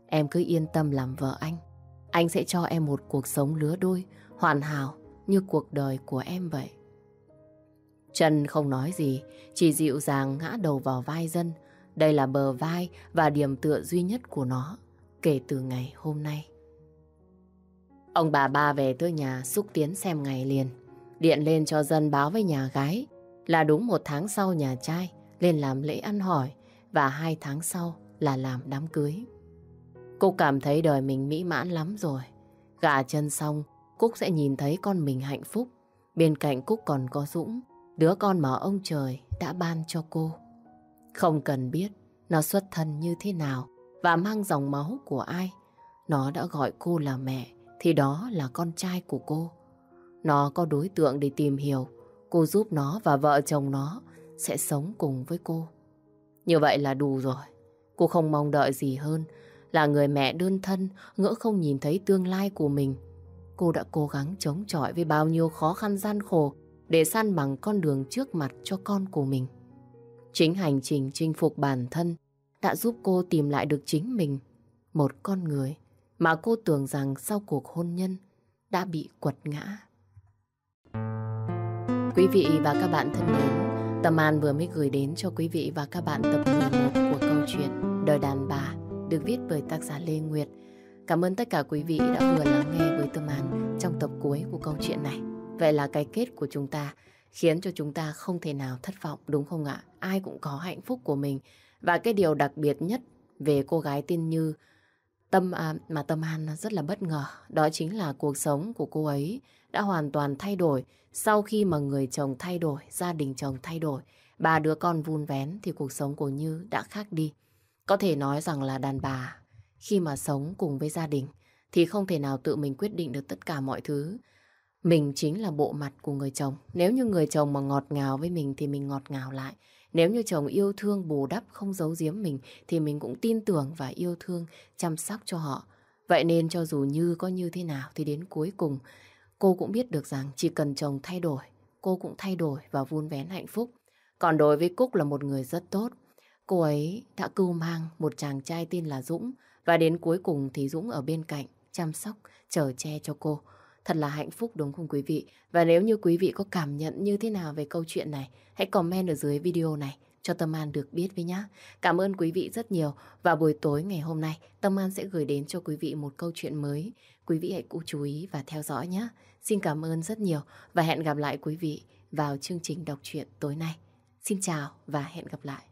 Em cứ yên tâm làm vợ anh. Anh sẽ cho em một cuộc sống lứa đôi, hoàn hảo như cuộc đời của em vậy. Trần không nói gì, chỉ dịu dàng ngã đầu vào vai dân. Đây là bờ vai và điểm tựa duy nhất của nó kể từ ngày hôm nay. Ông bà ba về tới nhà xúc tiến xem ngày liền. Điện lên cho dân báo với nhà gái là đúng một tháng sau nhà trai lên làm lễ ăn hỏi và hai tháng sau là làm đám cưới. Cô cảm thấy đời mình mỹ mãn lắm rồi. gả chân xong, Cúc sẽ nhìn thấy con mình hạnh phúc. Bên cạnh Cúc còn có Dũng, đứa con mà ông trời đã ban cho cô. Không cần biết nó xuất thân như thế nào và mang dòng máu của ai. Nó đã gọi cô là mẹ thì đó là con trai của cô. Nó có đối tượng để tìm hiểu, cô giúp nó và vợ chồng nó sẽ sống cùng với cô. Như vậy là đủ rồi. Cô không mong đợi gì hơn là người mẹ đơn thân ngỡ không nhìn thấy tương lai của mình. Cô đã cố gắng chống chọi với bao nhiêu khó khăn gian khổ để săn bằng con đường trước mặt cho con của mình. Chính hành trình chinh phục bản thân đã giúp cô tìm lại được chính mình, một con người mà cô tưởng rằng sau cuộc hôn nhân đã bị quật ngã. Quý vị và các bạn thân mến, Tâm An vừa mới gửi đến cho quý vị và các bạn tập 11 của câu chuyện Đời đàn bà được viết bởi tác giả Lê Nguyệt. Cảm ơn tất cả quý vị đã vừa lắng nghe với Tâm An trong tập cuối của câu chuyện này. Vậy là cái kết của chúng ta khiến cho chúng ta không thể nào thất vọng đúng không ạ? Ai cũng có hạnh phúc của mình. Và cái điều đặc biệt nhất về cô gái tên Như Tâm à, mà Tâm An rất là bất ngờ, đó chính là cuộc sống của cô ấy đã hoàn toàn thay đổi sau khi mà người chồng thay đổi, gia đình chồng thay đổi, ba đứa con vun vén thì cuộc sống của Như đã khác đi. Có thể nói rằng là đàn bà khi mà sống cùng với gia đình thì không thể nào tự mình quyết định được tất cả mọi thứ. Mình chính là bộ mặt của người chồng. Nếu như người chồng mà ngọt ngào với mình thì mình ngọt ngào lại. Nếu như chồng yêu thương bù đắp không giấu giếm mình thì mình cũng tin tưởng và yêu thương chăm sóc cho họ. Vậy nên cho dù như có như thế nào thì đến cuối cùng cô cũng biết được rằng chỉ cần chồng thay đổi, cô cũng thay đổi và vun vén hạnh phúc. Còn đối với Cúc là một người rất tốt. Cô ấy đã cưu mang một chàng trai tên là Dũng và đến cuối cùng thì Dũng ở bên cạnh chăm sóc, chở che cho cô. Thật là hạnh phúc đúng không quý vị? Và nếu như quý vị có cảm nhận như thế nào về câu chuyện này, hãy comment ở dưới video này cho Tâm An được biết với nhé. Cảm ơn quý vị rất nhiều. Và buổi tối ngày hôm nay, Tâm An sẽ gửi đến cho quý vị một câu chuyện mới. Quý vị hãy cụ chú ý và theo dõi nhé. Xin cảm ơn rất nhiều và hẹn gặp lại quý vị vào chương trình đọc truyện tối nay. Xin chào và hẹn gặp lại.